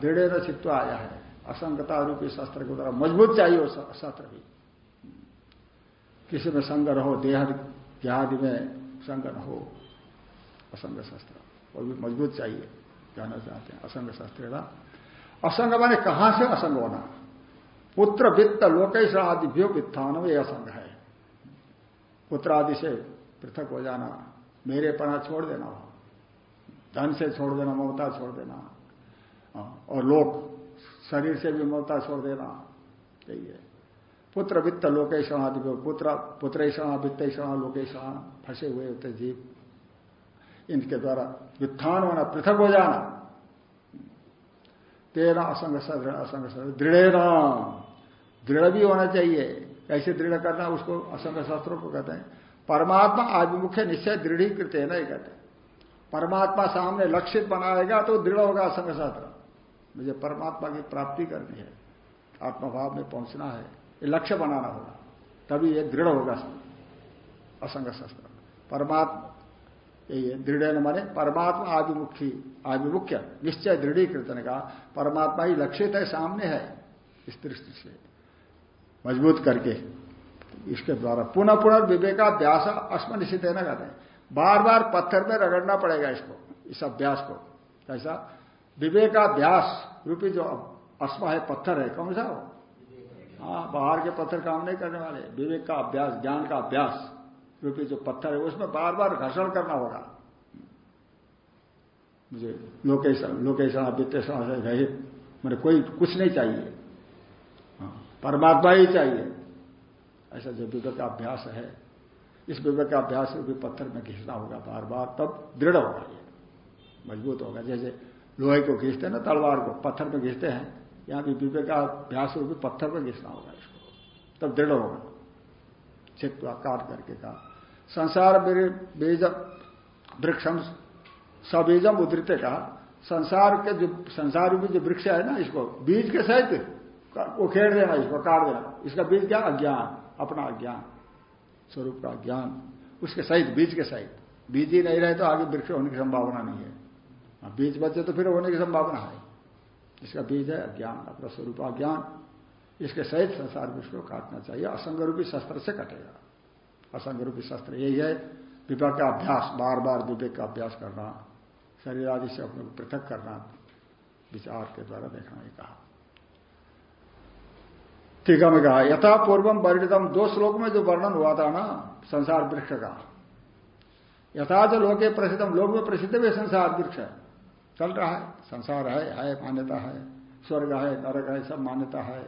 दृढ़ चित्व आया है। असंगता रूपी शस्त्र के द्वारा मज़बूत चाहिए शस्त्र भी किसी में संग रहो देह देहादि में संग न हो, असंग शस्त्र। और भी मज़बूत चाहिए कहना चाहते हैं। असंग शस्त्र असंग माने कहाँ से असंग होना? पुत्र वित्त लोकेश आदिभ्यो वित्थान ये असंग है। पुत्र आदि से पृथक हो जाना, मेरे पना छोड़ देना वहाँ धन से छोड़ देना, ममता छोड़ देना और लोक, शरीर से भी ममता छोड़ देना, यही है। पुत्र वित्त लोकेशण आदि पुत्र पुत्रेषण वित्तेषण लोकेशण फंसे हुए होते जीव, इनके द्वारा व्युत्थान होना, पृथक हो जाना। तेरा असंग असंग दृढ़ दृढ़ भी होना चाहिए। कैसे दृढ़ करना उसको असंग शास्त्रों को कहते हैं। परमात्मा आभिमुख्य निश्चय दृढ़ीकृत है ना कहते परमात्मा सामने लक्षित बनाएगा तो दृढ़ होगा असंग शास्त्र। मुझे परमात्मा की प्राप्ति करनी है। आत्मभाव में पहुँचना है। ये लक्ष्य बनाना होगा। तभी ये दृढ़ होगा असंग शास्त्र। परमात्मा यही दृढ़ माने परमात्मा आभिमुखी आभिमुख्य निश्चय दृढ़ीकृत ने कहा, परमात्मा ही लक्षित है, सामने है, इस दृष्टि से। मज़बूत करके इसके द्वारा पुनः पुनः विवेकाभ्यास अस्मनिश्चित है ना कहते हैं। बार बार पत्थर में रगड़ना पड़ेगा इसको, इस अभ्यास को। कैसा विवेकाभ्यास रूपी जो अस्मा है, पत्थर है, कौन सा? हो हाँ बाहर के पत्थर काम नहीं करने वाले। विवेक का अभ्यास, ज्ञान का अभ्यास। रूपी जो पत्थर है उसमें बार बार घर्षण करना होगा। मुझे लोकेशन लोकेशन वित्तेषण से रहित मेरे कोई कुछ नहीं चाहिए। हाँ, परमात्मा ही चाहिए। ऐसा जो विवेक का अभ्यास है इस विवेक का अभ्यास भी पत्थर में घिसना होगा बार बार तब दृढ़ होगा ये। मज़बूत होगा। जैसे लोहे को घिसते हैं ना तलवार को पत्थर में घिसते हैं यहाँ भी विवेक का भी पत्थर में घिसना होगा इसको। तब दृढ़ होगा। चित्वा काट करके कहा। संसार बीज, वृक्षम सबीजम उदृत कहा। संसार के जो, संसार में जो वृक्ष है ना, इसको बीज के सहित उखेड़ देना, इसको काट देना। इसका बीज क्या? अज्ञान, अपना अज्ञान, स्वरूप का ज्ञान उसके सहित, बीज के सहित। बीज ही नहीं रहे तो आगे वृक्ष होने की संभावना नहीं है। बीज बचे तो फिर होने की संभावना है। इसका बीज है अज्ञान, अपना स्वरूप अज्ञान। इसके सहित संसार विश्व को काटना चाहिए। असंग रूपी शस्त्र से कटेगा। असंग रूपी शस्त्र, यही है। विवेक का अभ्यास बार बार विवेक का अभ्यास करना, शरीर आदि से अपने को पृथक करना, विचार के द्वारा देखना ही कहा। टीका में कहा, यथा पूर्वम वर्णितम, दो श्लोक में जो वर्णन हुआ था ना, संसार वृक्ष का। यथा जो लोके प्रसिद्धम, लोक में प्रसिद्ध भी संसार वृक्ष। है चल रहा है, संसार है है, मान्यता है। स्वर्ग है, नरक है, सब मान्यता है।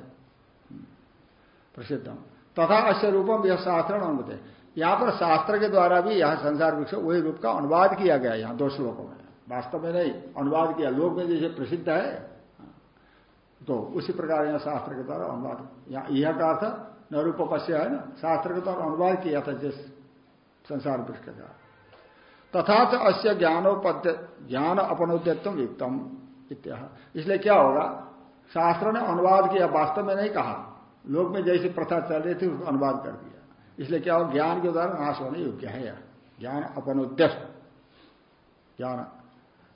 प्रसिद्धम। तथा अश्य रूपम यह शास्त्र अनुमत यहाँ पर शास्त्र के द्वारा भी यह संसार वृक्ष वही रूप का अनुवाद किया गया यहाँ दो श्लोकों में। वास्तव में नहीं, अनुवाद किया। लोक में जैसे प्रसिद्ध है तो उसी प्रकार यहाँ शास्त्र के द्वारा अनुवाद यह का अर्थ न रूपस्य है ना? शास्त्र के द्वारा अनुवाद किया था जिस संसार वृक्ष का तथा च अश्य ज्ञानोपद्य ज्ञान अपनोद्यत्व युक्तम इत्या इसलिए क्या होगा? शास्त्र ने अनुवाद किया, वास्तव में नहीं कहा। लोक में जैसी प्रथा चल रही थी, उसको अनुवाद कर दिया। इसलिए क्या हो, ज्ञान के द्वारा नाश होने योग्य है यह ज्ञान अपनोद्यस्त ज्ञान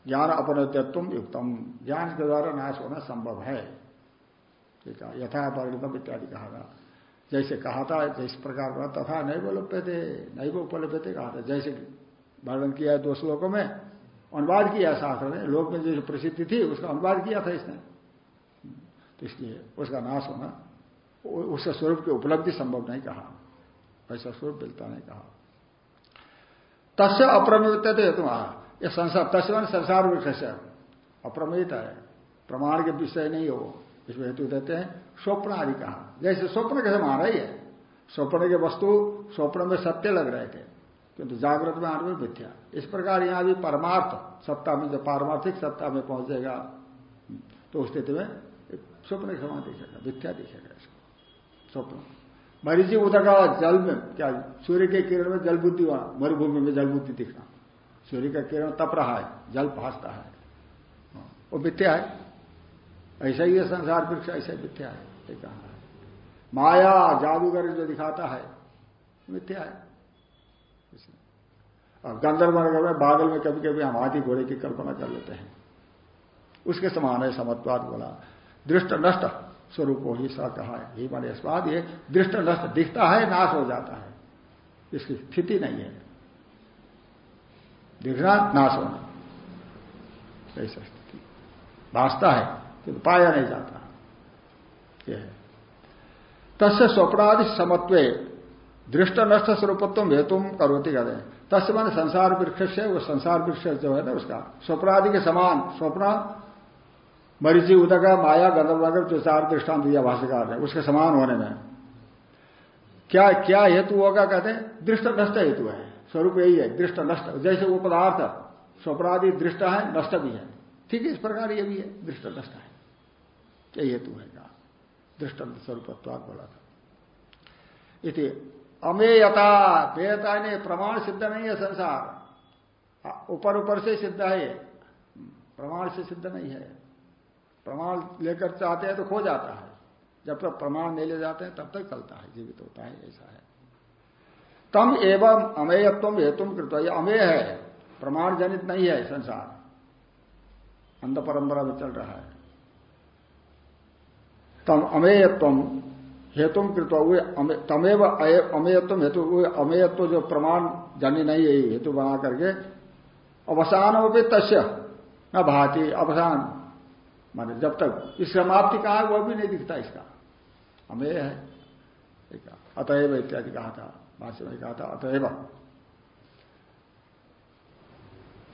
ज्ञान अपनोद्यत्व युक्तम। ज्ञान के द्वारा नाश होना संभव है। ठीक है यथा वर्णितम इत्यादि कहा था। जैसे कहा था, जिस प्रकार का तथा नहीं बोलप्य थे नहीं वो उपलब्ध थे कहा था। जैसे वर्णन किया है दो श्लोकों में, अनुवाद किया शास्त्र ने, लोक में जैसे प्रसिद्धि थी, उसका अनुवाद किया था इसने। तो इसलिए उसका नाश होना उसके स्वरूप की उपलब्धि संभव नहीं कहा। ऐसा स्वरूप मिलता नहीं कहा। तस्य अप्रमित थे तुम्हारा यह संसार तस्वन संसार वृक्ष अप्रमित है। प्रमाण के विषय नहीं हो। इसमें हेतु देते हैं, स्वप्न आदि कहा। जैसे स्वप्न के समान ही है स्वप्न के वस्तु स्वप्न में सत्य लग रहे थे। किंतु जागृत में आने में मिथ्या। इस प्रकार यहाँ भी परमार्थ, सत्ता में जब पारमार्थिक सत्ता में पहुंचेगा तो उस स्थिति में स्वप्न के समान दिखेगा, मिथ्या दिखेगा इसको। स्वप्न। मरीजी उदका जल में, क्या, सूर्य के किरण में जल बुद्धि वहाँ मरुभूमि में जल बुद्धि दिखना सूर्य का किरण तप रहा है, जल भासता है। वो मिथ्या है। ऐसा ही है संसार वृक्ष, ऐसा मिथ्या है कहा है। माया जादूगर जो दिखाता है मिथ्या है। अब गंधर्व में बादल में कभी कभी हम हाथी घोड़े की कल्पना कर लेते हैं। उसके समान है समत्वाद बोला। दृष्ट नष्ट। स्वरूप ही सा कहा है। ही माने स्वाद ये दृष्ट नष्ट दिखता है, नाश हो जाता है। इसकी स्थिति नहीं है। दिखना नाश होना। ऐसा स्थिति। भाषता है किंतु पाया नहीं जाता। यह है। तस्य स्वप्नादि समत्व दृष्ट नष्ट स्वरूपत्व हेतु करोती कहते मान संसार वृक्ष से, वो संसार वृक्ष जो है ना उसका, स्वप्नादि के समान, स्वप्न मरीची उदका माया गंधर्वगर जो चार दृष्टांत दिया भाष्यकार है उसके समान होने में। क्या क्या हेतु होगा, कहते हैं, दृष्ट नष्ट हेतु है। स्वरूप यही है, दृष्ट नष्ट। जैसे वो पदार्थ स्वपराधी दृष्ट है, नष्ट भी है। ठीक है, इस प्रकार ये भी है, दृष्ट नष्ट है। क्या हेतु है, कहा। दृष्ट स्वरूपत्वाद बोला था। इति, अमेयता बेयता ने प्रमाण सिद्ध नहीं है संसार। ऊपर ऊपर से सिद्ध है प्रमाण से सिद्ध नहीं है। प्रमाण लेकर चाहते हैं तो खो जाता है। जब तक प्रमाण नहीं ले जाते हैं, तब तक चलता है, जीवित होता है, ऐसा है। तम एवं अमेयत्व हेतु कृत यह अमेय है प्रमाण जनित नहीं है संसार। अंध परंपरा में चल रहा है। तम अमेयत्व हेतु कृत हुए तमेव अमेयत्व हेतु अमेयत्व जो प्रमाण जन्य नहीं है हेतु बना करके अवसान भी तस्य, न भाती, अवसान। माने जब तक इस समाप्ति कहा वह भी नहीं दिखता इसका। अमेय है। अतएव इत्यादि कहा था, भाष्य में कहा था, अतएव।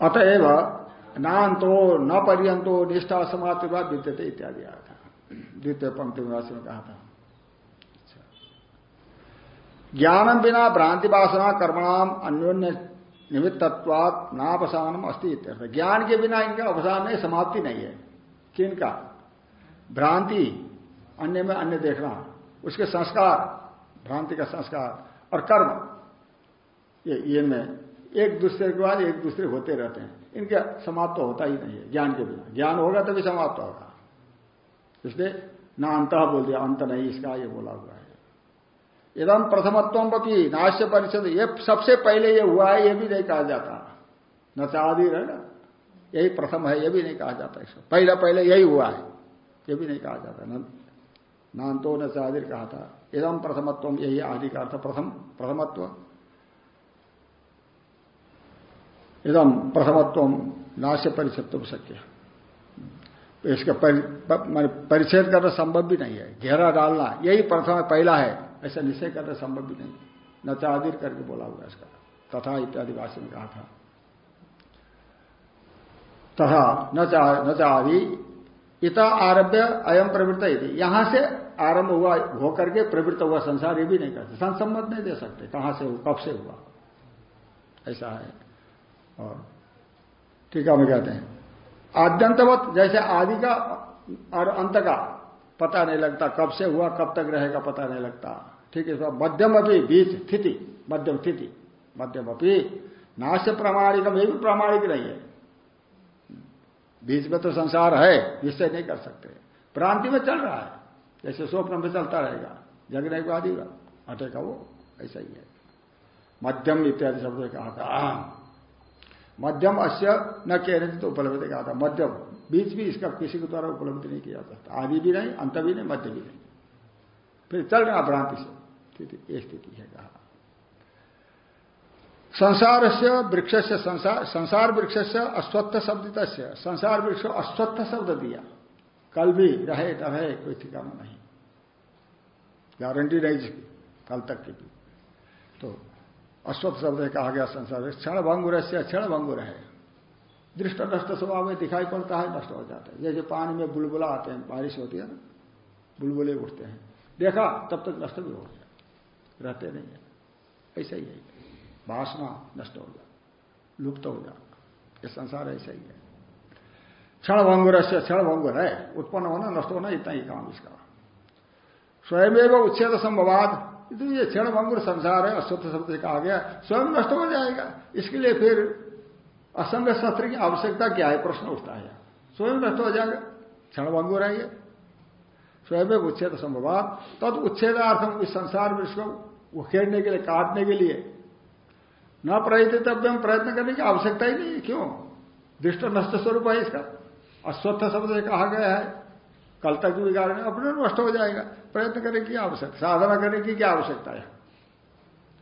अतएव नान्तो न पर्यंतो निष्ठा समाप्ति बाद विद्यते इत्यादि आया था। द्वितीय पंक्ति में कहा था। अच्छा। ज्ञानम बिना भ्रांति वासना कर्मणाम अन्योन्य निमित्तत्वात नापसानम अस्ति ज्ञान के बिना इनका अवसान नहीं, समाप्ति नहीं है। किनका भ्रांति। अन्य में अन्य देखना। उसके संस्कार। भ्रांति का संस्कार। और कर्म। ये इनमें एक दूसरे के बाद एक दूसरे होते रहते हैं। इनका समाप्त तो होता ही नहीं है, ज्ञान के बिना। ज्ञान होगा तभी समाप्त तो होगा। इसलिए ना अंत बोल दिया, अंत नहीं, इसका ये बोला हुआ है। एकदम प्रथमत्व पति नाश्य परिषद ये सबसे पहले ये हुआ है, ये भी नहीं कहा जाता। न चादीर है ना यही प्रथम है, ये भी नहीं कहा जाता इसको। पहले पहले यही हुआ है, ये भी नहीं कहा जाता। नान तो न चादिर कहा था। इदम प्रथमत्व, यही आदि का अर्थ, प्रथम, प्रथमत्व। इदम प्रथमत्व नाश्य परिचत्व शक्य। इसका परिच्छेद करना संभव भी नहीं है। घेरा डालना, यही प्रथम पहला है। ऐसा निश्चय करना संभव भी नहीं। न चादिर करके बोला हुआ इसका। तथा इत्यादि भाषण में कहा था। तथा न चादि इता आरभ्य अयम प्रवृत्त यदि यहाँ से आरंभ हुआ होकर के प्रवृत्त हुआ संसार, ये भी नहीं करते। संसम्मत नहीं दे सकते। कहाँ से हुआ, कब से हुआ? ऐसा है। और ठीक है, हम कहते हैं। आद्यंतवत, जैसे आदि का और अंत का पता नहीं लगता, कब से हुआ, कब तक रहेगा, पता नहीं लगता। ठीक है मध्यम अभी बीच स्थिति, मध्यम स्थिति मध्यम अपी नाश्य प्रामाणिक ये भी प्रामाणिक नहीं है। बीच में तो संसार है, निश्चय नहीं कर सकते। प्रांति में चल रहा है, जैसे स्वप्न में चलता रहेगा जगने को आदि हटेगा वो ऐसा ही है। मध्यम इत्यादि शब्द कहा था। मध्यम अश्य न कहने तो उपलब्ध कहा था। मध्यम। बीच भी इसका किसी के द्वारा उपलब्ध नहीं किया जाता आदि भी नहीं, अंत भी नहीं, मध्य भी नहीं। फिर चल रहा भ्रांति से। स्थिति है कहा। संसार से वृक्ष से संसार संसार वृक्ष से अश्वत्थ शब्द संसार वृक्ष अश्वत्थ शब्द दिया कल भी रहे रहे कोई ठिकाना नहीं। गारंटी नहीं जिसकी कल तक की भी। तो अश्वत्थ शब्द कहा गया संसार क्षण भंगुर से क्षण भंगुर है। दृष्ट नष्ट स्वभाव में दिखाई पड़ता है, नष्ट हो जाता है। जैसे पानी में बुलबुला आते हैं, बारिश होती है ना, बुलबुले उठते हैं। देखा, तब तक नष्ट भी हो गया। रहते नहीं है। ऐसा ही है। वासना नष्ट हो जा लुप्त हो जा ये संसार ऐसा ही है। क्षण भंगुर से क्षण भंगुर है, उत्पन्न होना, नष्ट होना, इतना ही काम इसका। स्वयं उच्छेद संभवाद ये क्षण भंगुर संसार है अश्वत्थ शब्द कहा गया, स्वयं नष्ट हो जाएगा। इसके लिए फिर असंग शस्त्र की आवश्यकता क्या है? प्रश्न उठता है। स्वयं नष्ट हो जाएगा क्षण भंगुर है ये। स्वयं उच्छेद संभवाद, तद उच्छेदार्थम इस संसार में इसको उखेड़ने के लिए, काटने के लिए न प्रयतितव्यम प्रयत्न करने की आवश्यकता ही नहीं है। क्यों? दृष्ट नष्ट स्वरूप है इसका। अश्वत्थ शब्द से कहा गया है। कल तक भी बिगाड़ अपने नष्ट हो जाएगा। प्रयत्न करने की आवश्यकता, साधना करने की क्या आवश्यकता है?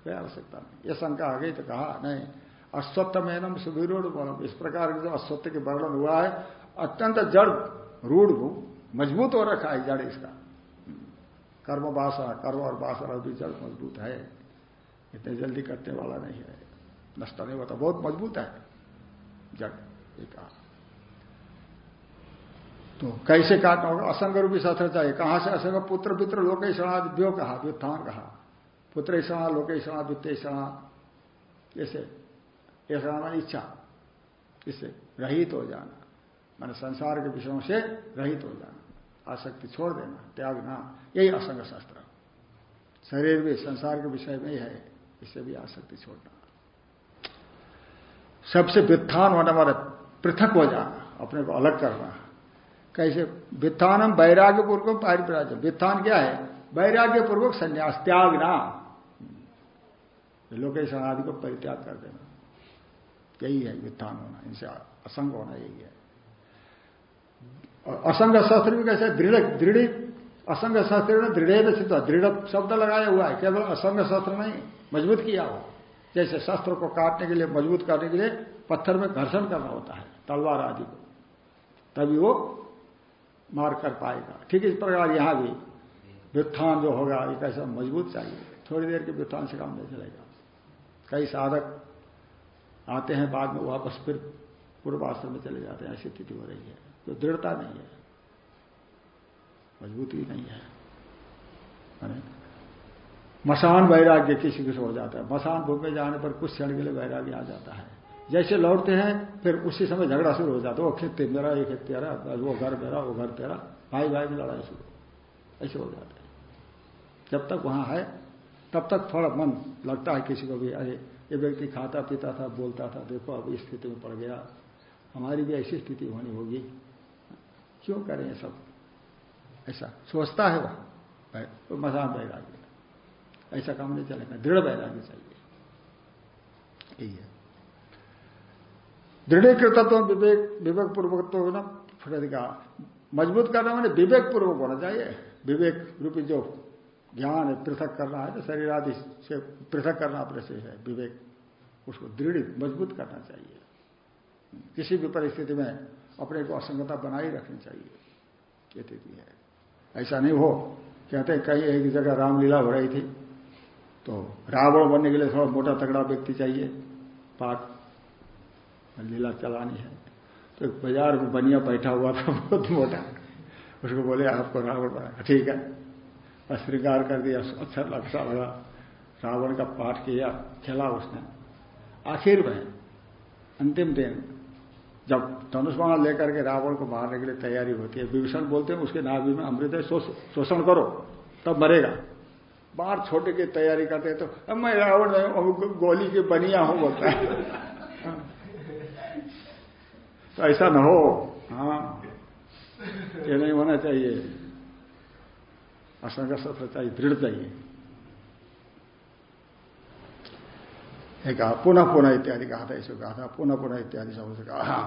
कोई आवश्यकता नहीं। ये शंका आ गई तो कहा, नहीं अश्वत्थ मेनम सुविरूढ़ बोलो इस प्रकार जो अश्वत्थ के वर्णन हुआ है, अत्यंत जड़, रूढ़, मज़बूत हो रखा है जड़ इसका। कर्म बासा, कर्म और बासा भी जड़ मज़बूत है। इतने जल्दी कटने वाला नहीं है। नष्ट नहीं होता बहुत मज़बूत है। जड़ एक तो कैसे काटना होगा? असंग रूपी शस्त्र चाहिए कहाँ से असंग? पुत्र पुत्र लोकेशणा व्यो कहा, व्युत्थान कहा। पुत्र क्षणा लोकेशणा क्षणा ऐसे, ऐसा इच्छा। इससे रहित हो जाना। मान संसार के विषयों से रहित हो जाना। आसक्ति छोड़ देना। त्यागना यही असंग शास्त्र। शरीर भी संसार के विषय में ही है। इससे भी आसक्ति छोड़ना। सबसे व्युत्थान होने वाला पृथक हो जाना, अपने को अलग करना। कैसे? व्युत्थानम वैराग्य पूर्वक पारिप्राज व्युत्थान क्या है? वैराग्य पूर्वक संन्यास त्याग ना लोकेशन आदि को परित्याग कर देना। यही है व्युत्थान होना, इनसे असंग होना यही है। असंग शास्त्र भी कैसे? दृढ़ दृढ़, असंग शास्त्र ने दृढ़ दृढ़ शब्द लगाया हुआ है, केवल असंग शास्त्र नहीं, मज़बूत किया हो। जैसे शस्त्र को काटने के लिए, मज़बूत करने के लिए पत्थर में घर्षण करना होता है, तलवार आदि को। तभी वो मार कर पाएगा। ठीक इस प्रकार यहाँ भी व्युत्थान जो होगा, ये कैसा मज़बूत चाहिए? थोड़ी देर के व्युत्थान से काम नहीं चलेगा। कई साधक आते हैं, बाद में वापस फिर पूर्वाश्रम में चले जाते हैं। ऐसी स्थिति हो रही है तो दृढ़ता नहीं है, मजबूती नहीं है। मसान वैराग्य किसी किसी हो जाता है। मसान भूख में जाने पर कुछ क्षण के लिए वैराग्य आ जाता है। जैसे लौटते हैं, फिर उसी समय झगड़ा शुरू हो जाता है। वो खेत मेरा ये खेत तेरा वो घर मेरा, वो घर तेरा, भाई भाई में लड़ाई शुरू ऐसे हो जाता है। जब तक वहाँ है, तब तक थोड़ा मन लगता है किसी को भी, अरे, ये व्यक्ति खाता पीता था, बोलता था, देखो अब इस स्थिति में पड़ गया। हमारी भी ऐसी स्थिति होनी होगी। क्यों करें सब? ऐसा सोचता है वह। तो मसान वैराग्य। ऐसा काम नहीं चलेगा। दृढ़ वैराग्य चाहिए। यही है। विवेक विवेक पूर्वक ना का मज़बूत करना मैंने विवेक पूर्वक होना चाहिए। विवेक रूपी जो ज्ञान है पृथक करना है तो शरीर आदि से पृथक करना अपने से है, विवेक, उसको दृढ़, मज़बूत करना चाहिए। किसी भी परिस्थिति में अपने को असंगता बनाई रखनी चाहिए। ये है। ऐसा नहीं हो, कहते कहीं एक जगह रामलीला हो रही थी। तो रावण बनने के लिए थोड़ा मोटा तगड़ा व्यक्ति चाहिए। पाठ लीला चलानी है। तो एक बाज़ार में बनिया बैठा हुआ था, बहुत मोटा। उसको बोले, आपको रावण बनाया ठीक है। श्रृंगार कर दिया। अच्छा लक्षा लगा। रावण का पाठ किया, खेला उसने। आखिर में, अंतिम दिन, जब धनुष बाण लेकर के रावण को मारने के लिए तैयारी होती है, विभीषण बोलते हैं, उसके नाभि में अमृत शोषण करो, तब मरेगा। बाहर छोटे की तैयारी करते तो मैं रावण गोली की बनिया हूँ, बोलता है। तो ऐसा न हो। हाँ। ये नहीं होना चाहिए। सत्र चाहिए, दृढ़ चाहिए। कहा पुनः पुनः इत्यादि कहा था इसको कहा था, पुनः पुनः इत्यादि शब्द कहा। हाँ।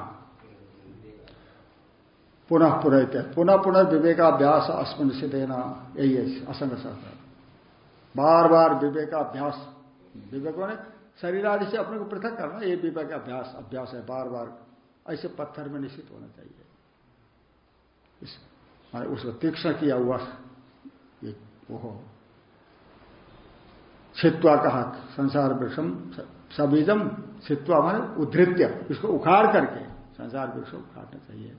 पुनः पुनः इत्यादि, पुनः पुनः विवेकाभ्यास अस्मिन से देना यही है असंग शास्त्र बार बार विवेकाभ्यास विवेक ने शरीर आदि से अपने को पृथक करना, ये विवेक अभ्यास अभ्यास है बार बार ऐसे पत्थर में निश्चित होना चाहिए। इस उसको किया हुआ ये वो छित्वा कहा, संसार वृक्षम, सबीजम छित्वा माने उद्धृत्य, इसको उखाड़ करके संसार वृक्ष उखाड़ना चाहिए।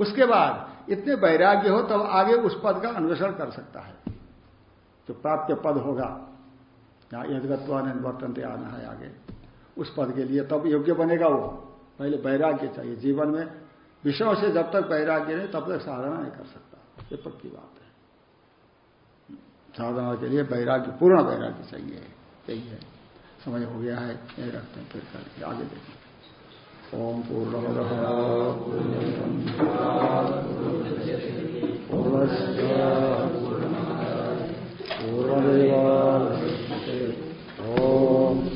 उसके बाद, इतने वैराग्य हो तब तो आगे उस पद का अन्वेषण कर सकता है। जो प्राप्त पद होगा यहाँ यदगत्वा वर्तनते आना है आगे। उस पद के लिए तब योग्य बनेगा वो। पहले वैराग्य चाहिए जीवन में। विषयों से जब तक वैराग्य नहीं, तब तक साधना नहीं कर सकता। ये पक्की बात है। साधना के लिए वैराग्य, पूर्ण वैराग्य चाहिए। यही है। समझ हो गया है। यही रखते हैं फिर करके आगे देखें ओम पूर्ण पूर्ण ॐ